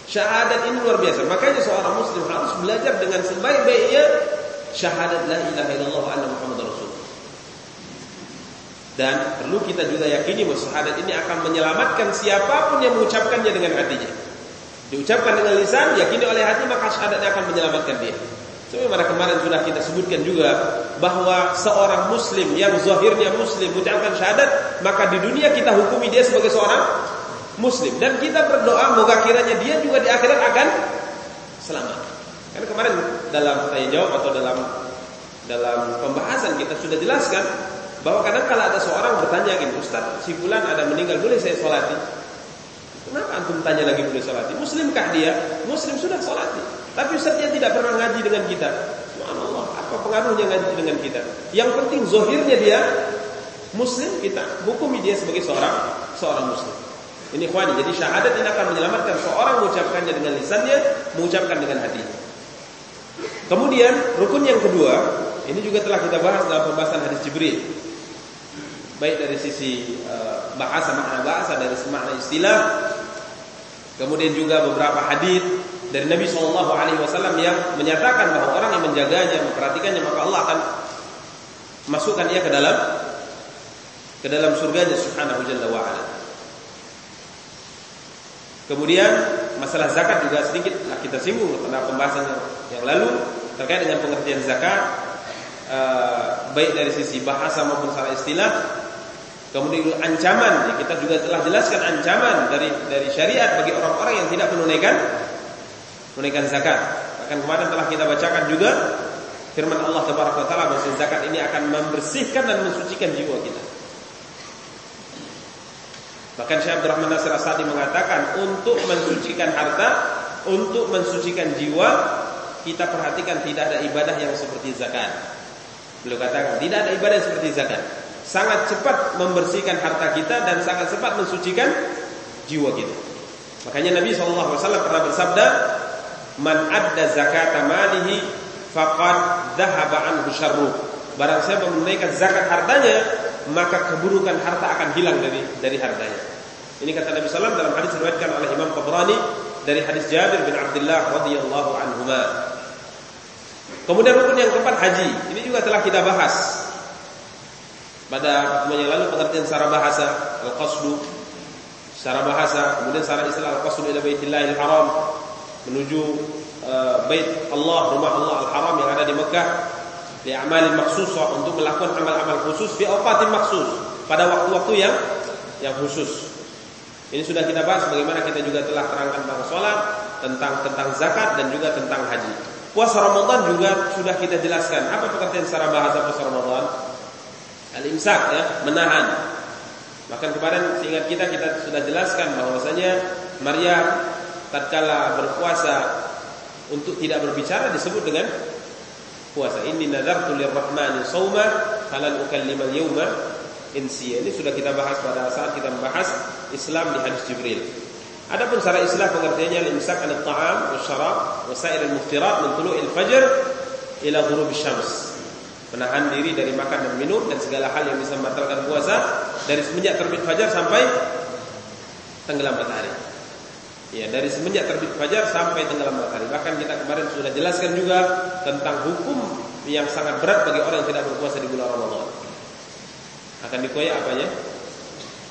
Syahadat ini luar biasa. Makanya seorang muslim harus belajar dengan sebaik-baiknya syahadat la ilaha illallah wa anna Muhammad Rasul. Dan perlu kita juga yakini bahwa syahadat ini akan menyelamatkan siapa pun yang mengucapkannya dengan hatinya. Diucapkan dengan lisan, yakini oleh hati maka syahadatnya akan menyelamatkan dia. Sebagaimana kemarin sudah kita sebutkan juga bahwa seorang muslim yang zahirnya muslim mengucapkan syahadat, maka di dunia kita hukumi dia sebagai seorang muslim dan kita berdoa moga kiranya dia juga di akhirat akan selamat. Karena kemarin dalam tanya jawab atau dalam dalam pembahasan kita sudah jelaskan bahwa kadang kala ada seorang bertanya gini, Ustaz, si bulan ada meninggal, boleh saya sholati? Kenapa antum tanya lagi boleh sholati? Muslimkah dia? Muslim sudah sholati. Tapi Ustaz dia tidak pernah ngaji dengan kita. Apa pengaruhnya dengan kita? Yang penting zohirnya dia muslim kita hukumi dia sebagai seorang seorang muslim. Ini khwani, jadi syahadat ini akan menyelamatkan seorang mengucapkannya dengan lisannya, mengucapkan dengan hati. Kemudian rukun yang kedua, ini juga telah kita bahas dalam pembahasan hadis Jibril. Baik dari sisi uh, bahasa makna bahasa dari makna istilah, kemudian juga beberapa hadis dari Nabi Shallallahu Alaihi Wasallam yang menyatakan bahwa orang yang menjaganya, memperhatikannya, maka Allah akan masukkan ia ke dalam ke dalam surganya Subhanahu Jalla wa Kemudian masalah zakat juga sedikit kita singgung pada pembahasan yang lalu terkait dengan pengertian zakat uh, baik dari sisi bahasa maupun secara istilah. Kemudian ancaman, kita juga telah jelaskan ancaman dari dari syariat bagi orang-orang yang tidak menunaikan menunaikan zakat. Bahkan kemarin telah kita bacakan juga firman Allah Taala bahwa zakat ini akan membersihkan dan mensucikan jiwa kita. Bahkan Syekh Abdurrahman Nasir Asadi mengatakan untuk mensucikan harta, untuk mensucikan jiwa, kita perhatikan tidak ada ibadah yang seperti zakat. Beliau katakan tidak ada ibadah yang seperti zakat. Sangat cepat membersihkan harta kita dan sangat cepat mensucikan jiwa kita. Makanya Nabi SAW pernah bersabda, "Man adda zakat malihi faqad dhahaba anhu syarruh." Barang siapa menunaikan zakat hartanya, maka keburukan harta akan hilang dari dari hartanya. Ini kata Nabi SAW dalam hadis diriwayatkan oleh Imam Tabrani dari hadis Jabir bin Abdullah radhiyallahu anhuma. Kemudian rukun yang keempat haji. Ini juga telah kita bahas pada pertemuan yang lalu pengertian secara bahasa al-qasdu secara bahasa, kemudian secara istilah al-qasdu ila Baitillahil Haram menuju uh, bait Allah, rumah Allah al-Haram yang ada di Mekah di amalin maksusah untuk melakukan amal-amal khusus di awqatin maksus pada waktu-waktu yang yang khusus. Ini sudah kita bahas bagaimana kita juga telah terangkan tentang sholat, tentang tentang zakat dan juga tentang haji. Puasa Ramadan juga sudah kita jelaskan. Apa pengertian secara bahasa puasa Ramadan? Al-imsak ya, menahan. Bahkan kemarin seingat kita kita sudah jelaskan bahwasanya Maria tatkala berpuasa untuk tidak berbicara disebut dengan puasa. Ini nazartu lirrahmani sauma falan ukallima al-yawma insiya. Ini sudah kita bahas pada saat kita membahas Islam di hadis Jibril. Adapun secara istilah pengertiannya al-imsak an taam wa syarab wa sa'ir al-muftirat min tulu'il fajr ila ghurub syams. Menahan diri dari makan dan minum dan segala hal yang bisa membatalkan puasa dari semenjak terbit fajar sampai tenggelam matahari. Ya, dari semenjak terbit fajar sampai tenggelam matahari. Bahkan kita kemarin sudah jelaskan juga tentang hukum yang sangat berat bagi orang yang tidak berpuasa di bulan Ramadan. Akan dikoyak apanya?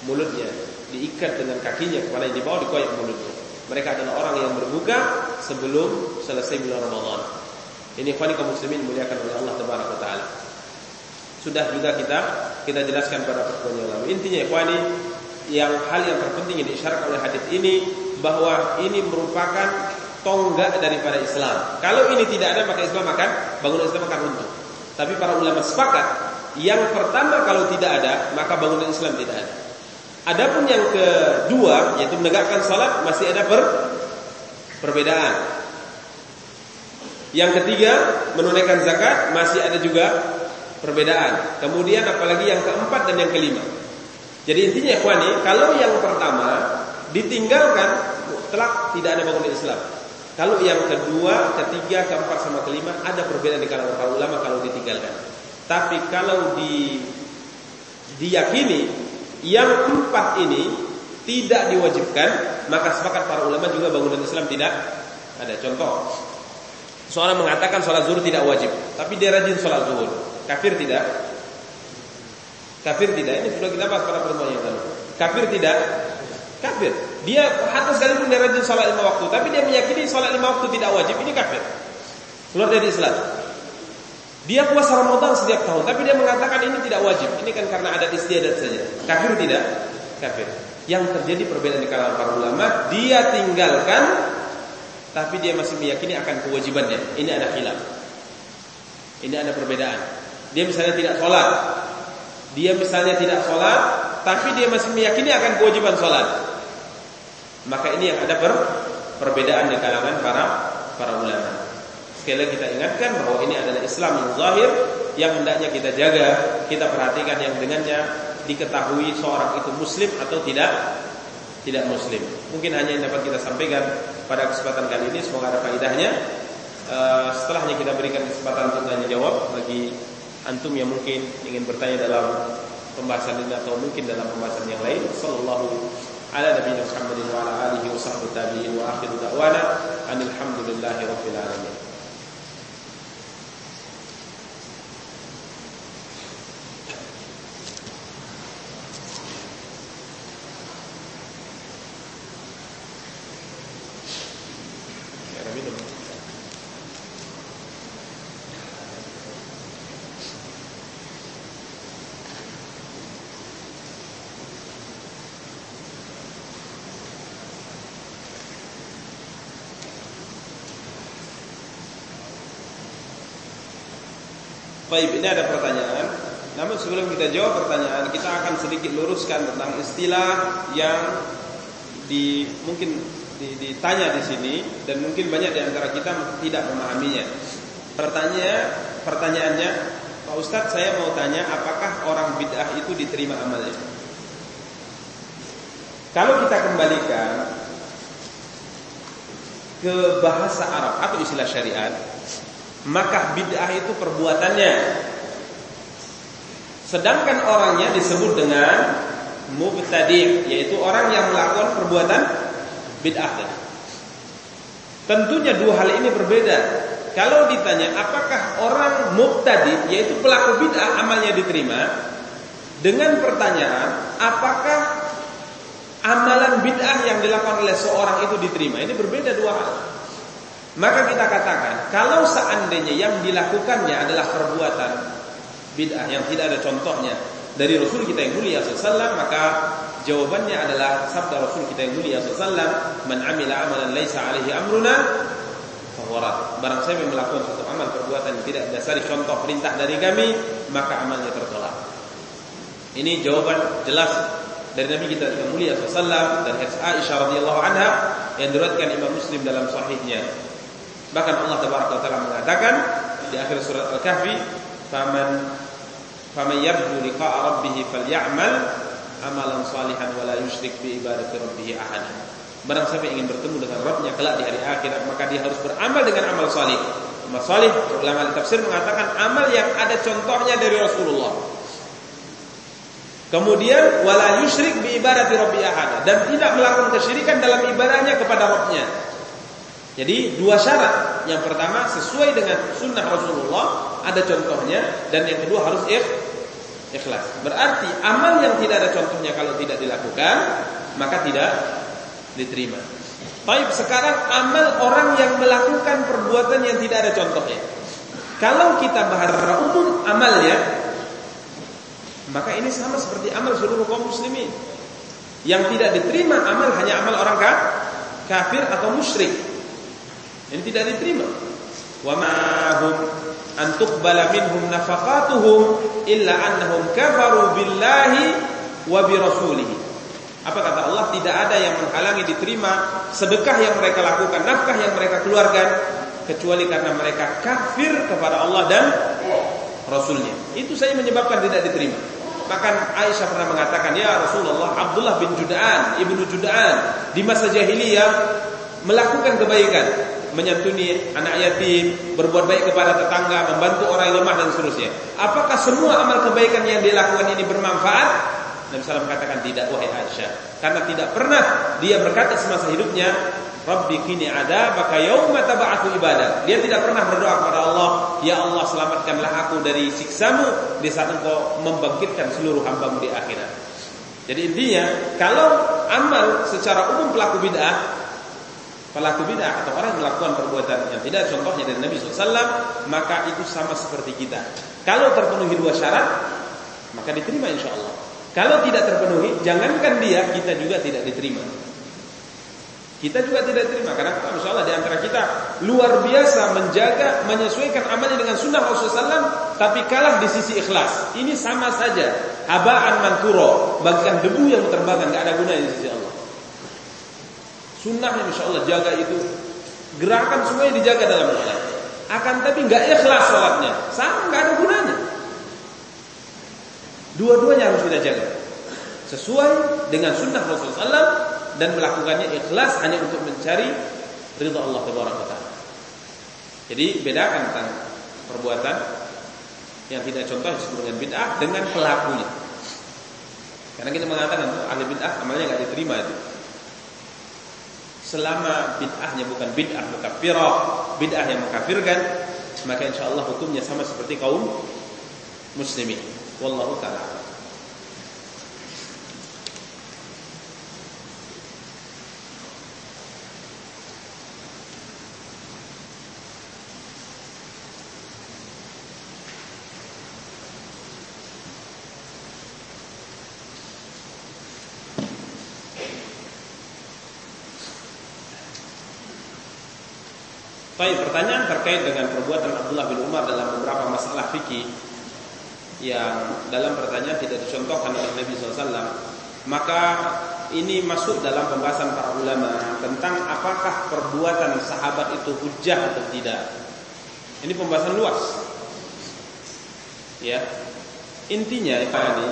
Mulutnya diikat dengan kakinya kepala yang di bawah dikoyak mulutnya. Mereka adalah orang yang berbuka sebelum selesai bulan Ramadan. Ini ikhwani kaum muslimin muliakan oleh Allah Tabaraka taala. Sudah juga kita kita jelaskan pada pertemuan yang lalu. Intinya ikhwani yang hal yang terpenting yang diisyaratkan oleh hadis ini bahwa ini merupakan tonggak daripada Islam. Kalau ini tidak ada maka Islam akan bangunan Islam akan runtuh. Tapi para ulama sepakat yang pertama kalau tidak ada maka bangunan Islam tidak ada. Adapun yang kedua yaitu menegakkan salat masih ada per, perbedaan. Yang ketiga menunaikan zakat masih ada juga perbedaan. Kemudian apalagi yang keempat dan yang kelima. Jadi intinya ikhwani, kalau yang pertama ditinggalkan mutlak tidak ada bangunan Islam. Kalau yang kedua, ketiga, keempat sama kelima ada perbedaan di kalangan para ulama kalau ditinggalkan. Tapi kalau di diyakini yang empat ini tidak diwajibkan, maka sepakat para ulama juga bangunan Islam tidak ada. Contoh, seorang mengatakan sholat zuhur tidak wajib, tapi dia rajin sholat zuhur, kafir tidak? Kafir tidak? Ini sudah kita bahas pada pertemuan yang lalu. Kafir tidak? Kafir. Dia hatta sekalipun dia rajin salat lima waktu, tapi dia meyakini salat lima waktu tidak wajib, ini kafir. Keluar dari Islam. Dia puasa Ramadan setiap tahun, tapi dia mengatakan ini tidak wajib. Ini kan karena ada istiadat saja. Kafir tidak? Kafir. Yang terjadi perbedaan di kalangan para ulama, dia tinggalkan tapi dia masih meyakini akan kewajibannya. Ini ada khilaf. Ini ada perbedaan. Dia misalnya tidak sholat, dia misalnya tidak sholat, tapi dia masih meyakini akan kewajiban sholat maka ini yang ada per, perbedaan di kalangan para para ulama. Sekali lagi kita ingatkan bahwa ini adalah Islam yang zahir yang hendaknya kita jaga, kita perhatikan yang dengannya diketahui seorang itu muslim atau tidak tidak muslim. Mungkin hanya yang dapat kita sampaikan pada kesempatan kali ini semoga ada faedahnya. Uh, setelahnya kita berikan kesempatan untuk tanya jawab bagi antum yang mungkin ingin bertanya dalam pembahasan ini atau mungkin dalam pembahasan yang lain. Sallallahu ala nabiyina Muhammadin wa ala alihi wa sahbihi tabi'in wa akhiru da'wana alhamdulillahi rabbil alamin. Baik, ini ada pertanyaan. Namun sebelum kita jawab pertanyaan, kita akan sedikit luruskan tentang istilah yang di mungkin ditanya di sini dan mungkin banyak di antara kita tidak memahaminya. Pertanyaan pertanyaannya, Pak Ustadz saya mau tanya apakah orang bid'ah itu diterima amalnya? Kalau kita kembalikan ke bahasa Arab atau istilah syariat, maka bid'ah itu perbuatannya. Sedangkan orangnya disebut dengan mubtadi, yaitu orang yang melakukan perbuatan bid'ah Tentunya dua hal ini berbeda. Kalau ditanya apakah orang mubtadi yaitu pelaku bid'ah amalnya diterima dengan pertanyaan apakah amalan bid'ah yang dilakukan oleh seorang itu diterima ini berbeda dua hal. Maka kita katakan, kalau seandainya yang dilakukannya adalah perbuatan bid'ah yang tidak ada contohnya dari Rasul kita yang mulia SAW, maka jawabannya adalah sabda Rasul kita yang mulia SAW, "Man amila amalan laisa alaihi amruna fawarat." Barang saya yang melakukan suatu amal perbuatan yang tidak dasari contoh perintah dari kami, maka amalnya tertolak. Ini jawaban jelas dari Nabi kita yang mulia SAW dan Aisyah radhiyallahu anha yang diriwayatkan Imam Muslim dalam sahihnya. Bahkan Allah Taala mengatakan di akhir surat Al-Kahfi, "Faman faman yarju liqa'a rabbih falyamal amalan salihan wa la bi ibadati rabbih ahada." Barang siapa ingin bertemu dengan Rabbnya kelak di hari akhirat, maka dia harus beramal dengan amal salih. Amal salih, ulama tafsir mengatakan amal yang ada contohnya dari Rasulullah. Kemudian wala yusyrik bi ibadati rabbi ahada dan tidak melakukan kesyirikan dalam ibadahnya kepada Rabbnya. Jadi dua syarat. Yang pertama sesuai dengan sunnah Rasulullah, ada contohnya, dan yang kedua harus ikhlas. Berarti amal yang tidak ada contohnya kalau tidak dilakukan, maka tidak diterima. Baik, sekarang amal orang yang melakukan perbuatan yang tidak ada contohnya. Kalau kita bahas umum amalnya, maka ini sama seperti amal seluruh kaum muslimin. Yang tidak diterima amal hanya amal orang kafir atau musyrik. Ini tidak diterima. Wa ma'hum an tuqbala minhum nafaqatuhum illa annahum kafaru billahi wa bi rasulih. Apa kata Allah? Tidak ada yang menghalangi diterima sedekah yang mereka lakukan, nafkah yang mereka keluarkan kecuali karena mereka kafir kepada Allah dan Rasulnya. Itu saja menyebabkan tidak diterima. Bahkan Aisyah pernah mengatakan, Ya Rasulullah, Abdullah bin Juda'an, ibnu Juda'an, di masa jahiliyah melakukan kebaikan menyantuni anak yatim, berbuat baik kepada tetangga, membantu orang yang lemah dan seterusnya. Apakah semua amal kebaikan yang dilakukan ini bermanfaat? Nabi SAW mengatakan tidak wahai Aisyah. Karena tidak pernah dia berkata semasa hidupnya, Rabbi kini ada maka yauma taba'atu ibadah. Dia tidak pernah berdoa kepada Allah, ya Allah selamatkanlah aku dari siksamu di saat engkau membangkitkan seluruh hambamu di akhirat. Jadi intinya, kalau amal secara umum pelaku bid'ah pelaku bid'ah atau orang melakukan perbuatan yang tidak contohnya dari Nabi SAW, maka itu sama seperti kita. Kalau terpenuhi dua syarat, maka diterima insya Allah. Kalau tidak terpenuhi, jangankan dia, kita juga tidak diterima. Kita juga tidak diterima karena kita insya Allah di antara kita luar biasa menjaga, menyesuaikan amalnya dengan sunnah Rasulullah SAW, tapi kalah di sisi ikhlas. Ini sama saja, habaan manturo, bagikan debu yang terbang, nggak ada gunanya di sisi Allah. Sunnah insya Allah jaga itu. Gerakan semuanya dijaga dalam sholat. Akan tapi nggak ikhlas sholatnya. Sama nggak ada gunanya. Dua-duanya harus kita jaga. Sesuai dengan sunnah Rasulullah SAW dan melakukannya ikhlas hanya untuk mencari ridha Allah Taala. Jadi bedakan tentang perbuatan yang tidak contoh disebut dengan bid'ah dengan pelakunya. Karena kita mengatakan ahli bid'ah amalnya nggak diterima itu selama bid'ahnya bukan bid'ah mukaffirah, bid'ah yang mengkafirkan, maka insya Allah hukumnya sama seperti kaum muslimin. Wallahu taala. Baik, pertanyaan terkait dengan perbuatan Abdullah bin Umar dalam beberapa masalah fikih yang dalam pertanyaan tidak dicontohkan oleh Nabi SAW, maka ini masuk dalam pembahasan para ulama tentang apakah perbuatan sahabat itu hujah atau tidak. Ini pembahasan luas. Ya. Intinya ini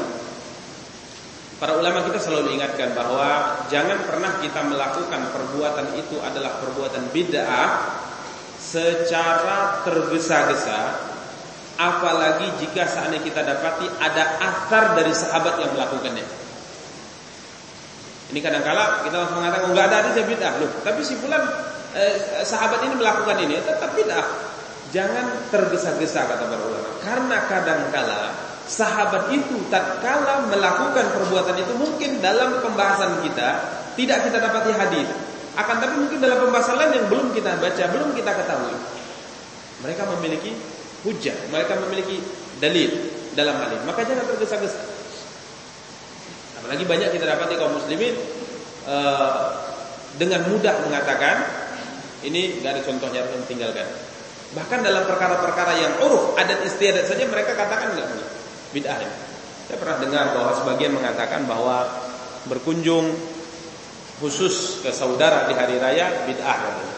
para ulama kita selalu ingatkan bahwa jangan pernah kita melakukan perbuatan itu adalah perbuatan bid'ah secara tergesa-gesa apalagi jika seandainya kita dapati ada asar dari sahabat yang melakukannya. Ini kadang-kala kita langsung mengatakan enggak ada ada bid'ah loh, tapi si fulan eh, sahabat ini melakukan ini tetap bid'ah. Jangan tergesa-gesa kata para ulama. Karena kadang-kala sahabat itu tatkala melakukan perbuatan itu mungkin dalam pembahasan kita tidak kita dapati hadis. Akan tapi mungkin dalam pembahasan lain yang belum kita baca, belum kita ketahui. Mereka memiliki hujah, mereka memiliki dalil dalam hal ini. Maka jangan tergesa-gesa. Apalagi banyak kita dapat di kaum muslimin uh, dengan mudah mengatakan ini gak ada contohnya yang tinggalkan. Bahkan dalam perkara-perkara yang uruf adat istiadat saja mereka katakan nggak punya bid'ah ini. Saya pernah dengar bahwa sebagian mengatakan bahwa berkunjung khusus ke saudara di hari raya bid'ah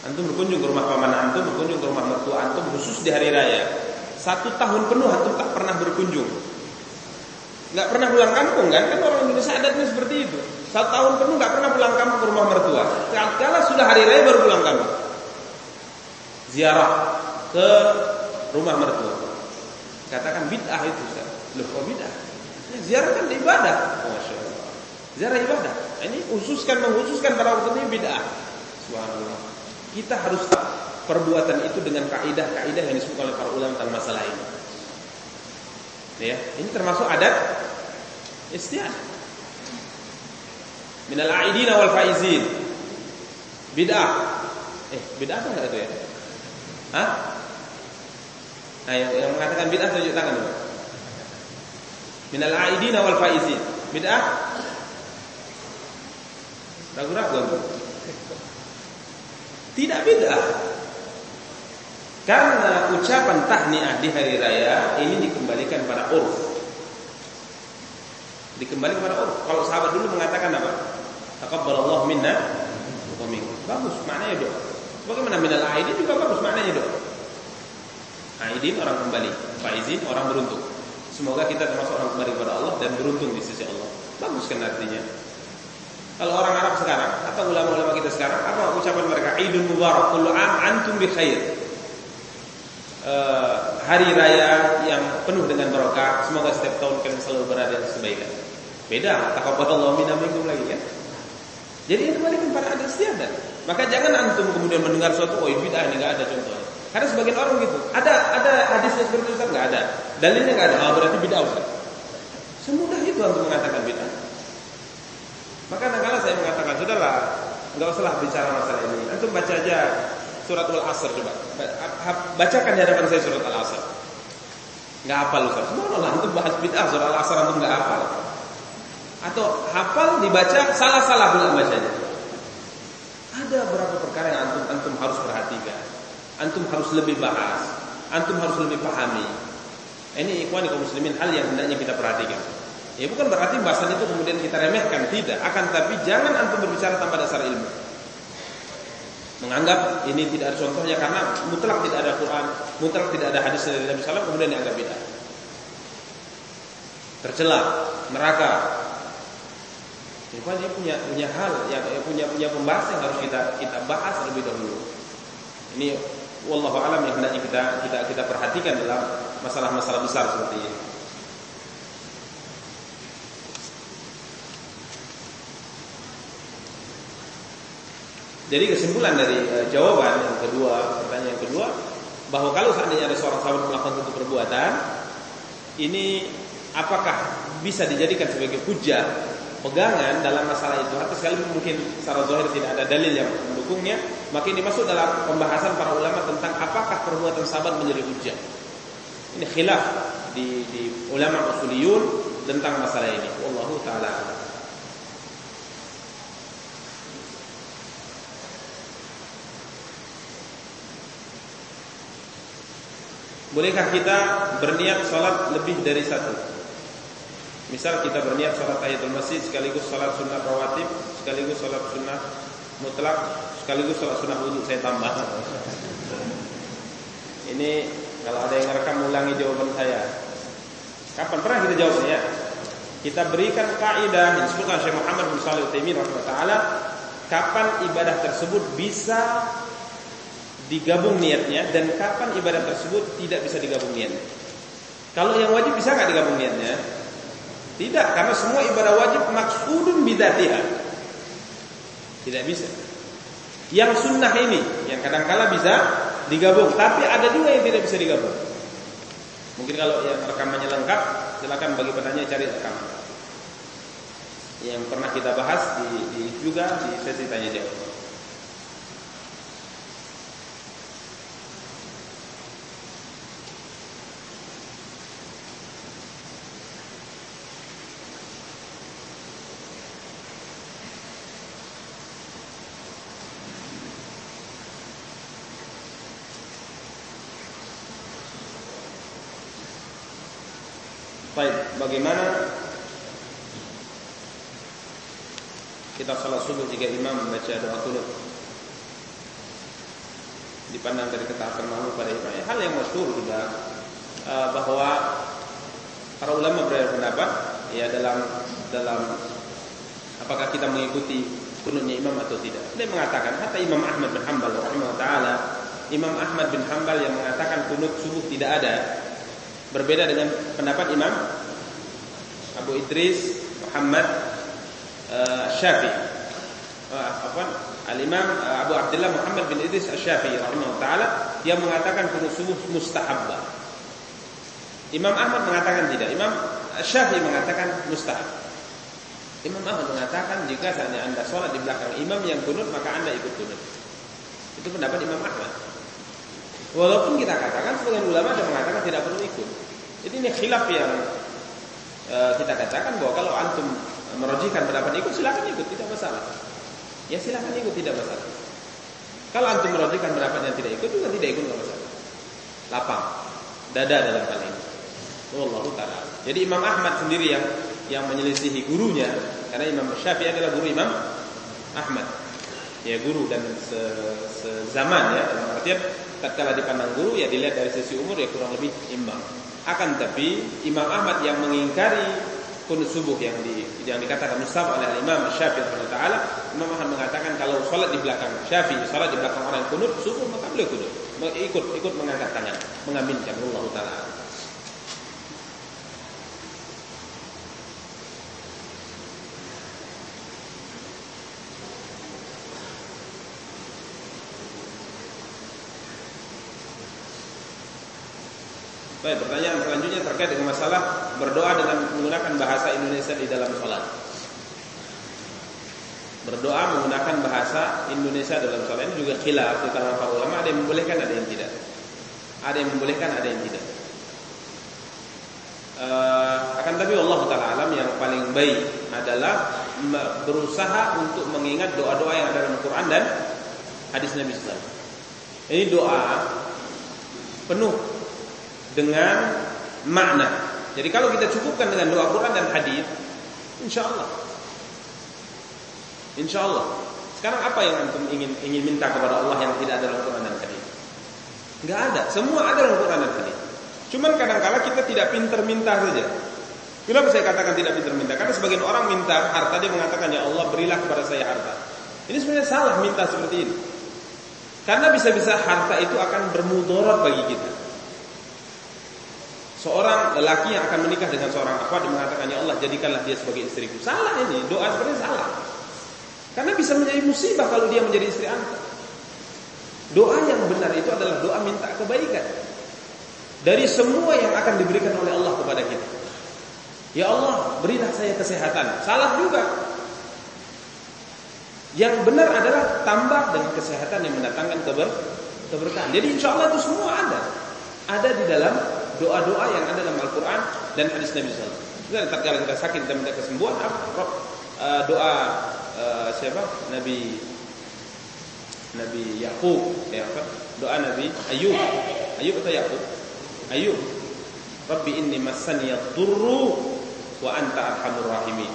Antum berkunjung ke rumah paman antum, berkunjung ke rumah mertua antum khusus di hari raya. Satu tahun penuh antum tak pernah berkunjung. Nggak pernah pulang kampung kan? Kan orang Indonesia adatnya seperti itu. Satu tahun penuh nggak pernah pulang kampung ke rumah mertua. Kalau sudah hari raya baru pulang kampung. Ziarah ke rumah mertua. Katakan bid'ah itu, Ustaz. Loh, kok bid'ah? Ziarah kan ibadah. Masya Ziarah ibadah. Ini khususkan mengkhususkan pada waktu ini bid'ah. Subhanallah. Kita harus perbuatan itu dengan kaidah-kaidah yang disebut oleh para ulama tentang masalah ini. Ya, ini termasuk adat istiadat. Minal aidina wal faizin. Bid'ah. Eh, bid'ah apa itu ya? Hah? Nah, yang, yang mengatakan bid'ah tunjuk tangan dulu. Minal aidina wal faizin. Bid'ah Ragu-ragu Tidak beda. Karena ucapan tahniah di hari raya ini dikembalikan pada urf. Dikembalikan pada urf. Kalau sahabat dulu mengatakan apa? Taqabbalallahu minna wa. Bagus maknanya doa. Bagaimana minal aidin juga bagus maknanya doa. Aidin orang kembali, faizin orang beruntung. Semoga kita termasuk orang kembali kepada Allah dan beruntung di sisi Allah. Bagus kan artinya? Kalau orang Arab sekarang atau ulama-ulama kita sekarang apa ucapan mereka? Idul Mubarak kullu am antum bi khair. Uh, hari raya yang penuh dengan barokah. Semoga setiap tahun kalian selalu berada di kebaikan. Beda, taqabbalallahu minna minkum lagi kan. Jadi itu balik pada ada istiadat. Maka jangan antum kemudian mendengar suatu oh bid'ah ini enggak ada contohnya. Karena sebagian orang gitu. Ada ada hadisnya seperti itu enggak ada. Dalilnya enggak ada. Oh, berarti bid'ah Ustaz. Semudah itu antum mengatakan bid'ah. Maka kadang saya mengatakan, sudahlah, nggak usahlah bicara masalah ini. Antum baca aja surat Al-Asr coba. Bacakan di hadapan saya surat Al-Asr. Nggak hafal Ustaz. Subhanallah, antum bahas bid'ah surat Al-Asr antum nggak hafal. Atau hafal dibaca salah-salah pula bacanya. Ada beberapa perkara yang antum antum harus perhatikan. Antum harus lebih bahas. Antum harus lebih pahami. Ini ikhwan kaum muslimin hal yang hendaknya kita perhatikan. Ya bukan berarti bahasan itu kemudian kita remehkan, tidak. Akan tapi jangan antum berbicara tanpa dasar ilmu. Menganggap ini tidak ada contohnya karena mutlak tidak ada Quran, mutlak tidak ada hadis dari Nabi SAW kemudian dianggap beda. Tercela, neraka. Ini dia punya punya hal yang punya punya pembahasan yang harus kita kita bahas lebih dahulu. Ini wallahu alam yang hendaknya kita kita kita perhatikan dalam masalah-masalah besar seperti ini. Jadi kesimpulan dari uh, jawaban yang kedua, pertanyaan yang kedua, bahwa kalau seandainya ada seorang sahabat melakukan satu perbuatan, ini apakah bisa dijadikan sebagai hujah pegangan dalam masalah itu? Atau sekali mungkin secara zahir tidak ada dalil yang mendukungnya maka ini masuk dalam pembahasan para ulama tentang apakah perbuatan sahabat menjadi hujah. Ini khilaf di, di ulama usuliyun tentang masalah ini. Wallahu taala Bolehkah kita berniat sholat lebih dari satu? Misal kita berniat sholat tahiyatul masjid sekaligus sholat sunnah rawatib, sekaligus sholat sunnah mutlak, sekaligus sholat sunnah wudhu saya tambah. Ini kalau ada yang merekam ulangi jawaban saya. Kapan pernah kita jawabnya? Kita berikan kaidah yang disebutkan Syekh Muhammad bin Shalih Utsaimin kapan ibadah tersebut bisa digabung niatnya dan kapan ibadah tersebut tidak bisa digabung niatnya. Kalau yang wajib bisa nggak digabung niatnya? Tidak, karena semua ibadah wajib maksudun bidatiha. Tidak bisa. Yang sunnah ini, yang kadang-kala bisa digabung, tapi ada juga yang tidak bisa digabung. Mungkin kalau yang rekamannya lengkap, silakan bagi penanya cari rekaman. Yang pernah kita bahas di, di juga di sesi tanya jawab. Baik, bagaimana kita salat subuh jika imam membaca doa kunut dipandang dari ketaatan makmum pada imam. Hal yang masyhur juga uh, bahwa para ulama berpendapat ya dalam dalam apakah kita mengikuti kunutnya imam atau tidak. Dia mengatakan hatta Imam Ahmad bin Hanbal rahimahullah taala Imam Ahmad bin Hanbal yang mengatakan kunut subuh tidak ada Berbeda dengan pendapat Imam Abu Idris Muhammad uh, Syafi'i. Uh, apa? Al-Imam uh, Abu Abdullah Muhammad bin Idris Asy-Syafi'i rahimahullah taala yang mengatakan kunut subuh mustahabbah. Imam Ahmad mengatakan tidak. Imam Syafi'i mengatakan mustahab. Imam Ahmad mengatakan jika saatnya anda sholat di belakang imam yang kunut maka anda ikut kunut. Itu pendapat Imam Ahmad. Walaupun kita katakan sebagian ulama ada mengatakan tidak perlu ikut. Jadi ini khilaf yang e, kita katakan bahwa kalau antum merojikan pendapat ikut silakan ikut tidak masalah. Ya silakan ikut tidak masalah. Kalau antum merojikan pendapat yang tidak ikut juga tidak ikut tidak masalah. Lapang dada dalam hal ini. Wallahu taala. Jadi Imam Ahmad sendiri yang yang menyelisihi gurunya karena Imam Syafi'i adalah guru Imam Ahmad. Ya guru dan sezaman ya dalam artian tatkala dipandang guru ya dilihat dari sisi umur ya kurang lebih imbang. Akan tapi Imam Ahmad yang mengingkari kunut subuh yang di yang dikatakan mustahab oleh Imam Syafi'i taala, Imam Ahmad mengatakan kalau sholat di belakang Syafi'i, sholat di belakang orang kunut subuh maka beliau kunut. Ikut ikut mengangkat tangan, mengaminkan Allah taala. Pertanyaan selanjutnya terkait dengan masalah berdoa dengan menggunakan bahasa Indonesia di dalam sholat. Berdoa menggunakan bahasa Indonesia dalam sholat ini juga khilaf di kalangan para ulama. Ada yang membolehkan, ada yang tidak. Ada yang membolehkan, ada yang tidak. Uh, akan tapi Allah Taala alam yang paling baik adalah berusaha untuk mengingat doa-doa yang ada dalam Quran dan hadis Nabi Sallallahu Ini doa penuh dengan makna. Jadi kalau kita cukupkan dengan doa Quran dan hadis, insya Allah, insya Allah. Sekarang apa yang antum ingin ingin minta kepada Allah yang tidak ada dalam Quran dan hadis? Enggak ada, semua ada dalam Quran dan hadis. Cuman kadang-kala kita tidak pintar minta saja. Kenapa saya katakan tidak pintar minta? Karena sebagian orang minta harta dia mengatakan ya Allah berilah kepada saya harta. Ini sebenarnya salah minta seperti ini. Karena bisa-bisa harta itu akan bermudarat bagi kita. Seorang lelaki yang akan menikah dengan seorang akhwat mengatakan ya Allah jadikanlah dia sebagai istriku. Salah ini, doa seperti salah. Karena bisa menjadi musibah kalau dia menjadi istri anda. Doa yang benar itu adalah doa minta kebaikan. Dari semua yang akan diberikan oleh Allah kepada kita. Ya Allah, berilah saya kesehatan. Salah juga. Yang benar adalah tambah dengan kesehatan yang mendatangkan keber keberkahan. Jadi insya Allah itu semua ada. Ada di dalam doa-doa yang ada dalam Al-Quran dan hadis Nabi SAW. Dan tatkala kita sakit dan minta kesembuhan, apa uh, doa uh, siapa? Nabi Nabi Yakub, ya apa? Doa Nabi Ayub. Ayub atau Yakub? Ayub. Rabbi inni massani yadurru wa anta arhamur rahimin.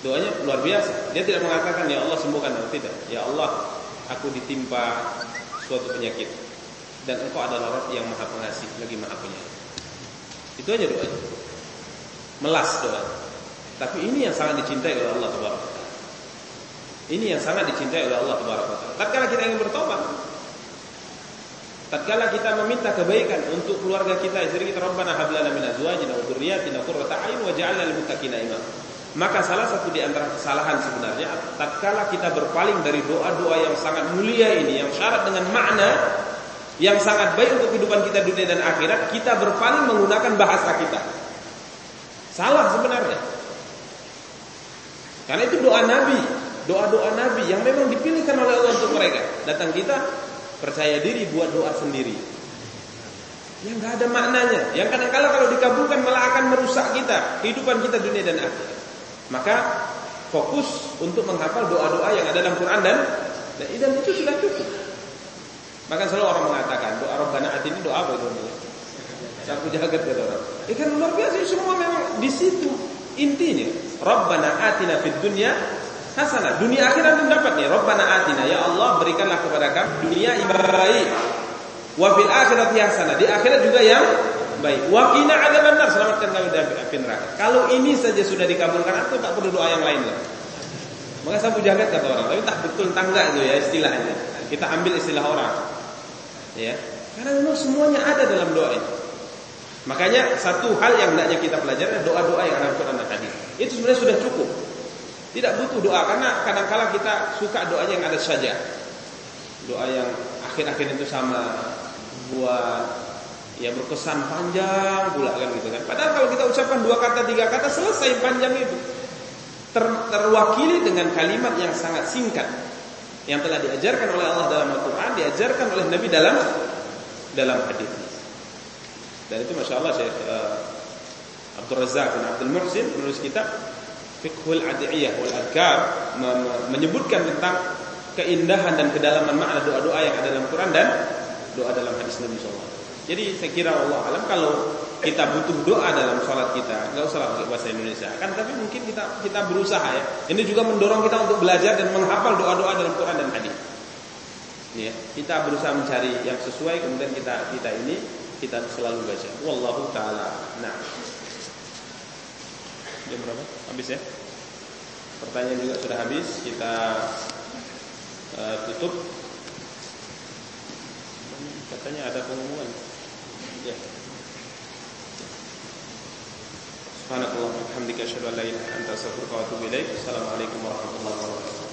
Doanya luar biasa. Dia tidak mengatakan ya Allah sembuhkan atau tidak. Ya Allah, aku ditimpa suatu penyakit dan engkau adalah Rabb yang maha pengasih lagi maha penyayang. Itu aja doanya. Melas doa. Tapi ini yang sangat dicintai oleh Allah Taala. Ini yang sangat dicintai oleh Allah Taala. Tatkala kita ingin bertobat, tatkala kita meminta kebaikan untuk keluarga kita, istri kita, Rabbana hab lana min azwajina wa dzurriyyatina qurrata a'yun waj'alna lil muttaqina imama. Maka salah satu di antara kesalahan sebenarnya tatkala kita berpaling dari doa-doa yang sangat mulia ini yang syarat dengan makna yang sangat baik untuk kehidupan kita dunia dan akhirat, kita berpaling menggunakan bahasa kita. Salah sebenarnya. Karena itu doa Nabi, doa-doa Nabi yang memang dipilihkan oleh Allah untuk mereka. Datang kita percaya diri buat doa sendiri. Yang nggak ada maknanya, yang kadang-kala kalau dikabulkan malah akan merusak kita, kehidupan kita dunia dan akhirat. Maka fokus untuk menghafal doa-doa yang ada dalam Quran dan dan itu sudah cukup. Maka selalu orang mengatakan doa Rabbana ini doa apa itu? Sapu jagat kata orang. Ikan luar biasa semua memang di situ intinya. Rabbana atina fid dunya hasanah. Dunia akhirat pun dapat nih. Rabbana atina ya Allah berikanlah kepada kami dunia yang baik. Wa fil hasanah. Di akhirat juga yang baik. Wa qina adzabannar. Selamatkan kami dari api neraka. Kalau ini saja sudah dikabulkan, aku tak perlu doa yang lain lah. Maka sapu jagat kata orang, tapi tak betul tangga itu ya istilahnya. Kita ambil istilah orang. Ya. Karena memang semuanya ada dalam doa ini. Makanya satu hal yang hendaknya kita pelajari adalah doa-doa yang ada dalam Quran dan hadis. Itu sebenarnya sudah cukup. Tidak butuh doa karena kadang-kala kita suka doanya yang ada saja. Doa yang akhir-akhir itu sama buat ya berkesan panjang pula kan gitu kan. Padahal kalau kita ucapkan dua kata tiga kata selesai panjang itu. Ter, terwakili dengan kalimat yang sangat singkat yang telah diajarkan oleh Allah dalam Al-Quran, diajarkan oleh Nabi dalam dalam hadis. Dan itu masya Allah Syekh uh, Abdul Razak bin Abdul Muhsin menulis kitab Fiqhul Adiyah wal Adkar menyebutkan tentang keindahan dan kedalaman makna doa-doa yang ada dalam Quran dan doa dalam hadis Nabi SAW. Jadi saya kira Allah alam kalau kita butuh doa dalam sholat kita, nggak usah pakai bahasa Indonesia. Kan tapi mungkin kita kita berusaha ya. Ini juga mendorong kita untuk belajar dan menghafal doa-doa dalam Quran dan hadis. Ya, kita berusaha mencari yang sesuai kemudian kita kita ini kita selalu baca. Wallahu taala. Nah. Jam berapa? Habis ya? Pertanyaan juga sudah habis. Kita uh, tutup. Katanya ada pengumuman. Ya. Subhanallah wa bihamdika asyhadu an la ilaha illa anta astaghfiruka wa atubu ilaik. Assalamualaikum warahmatullahi wabarakatuh.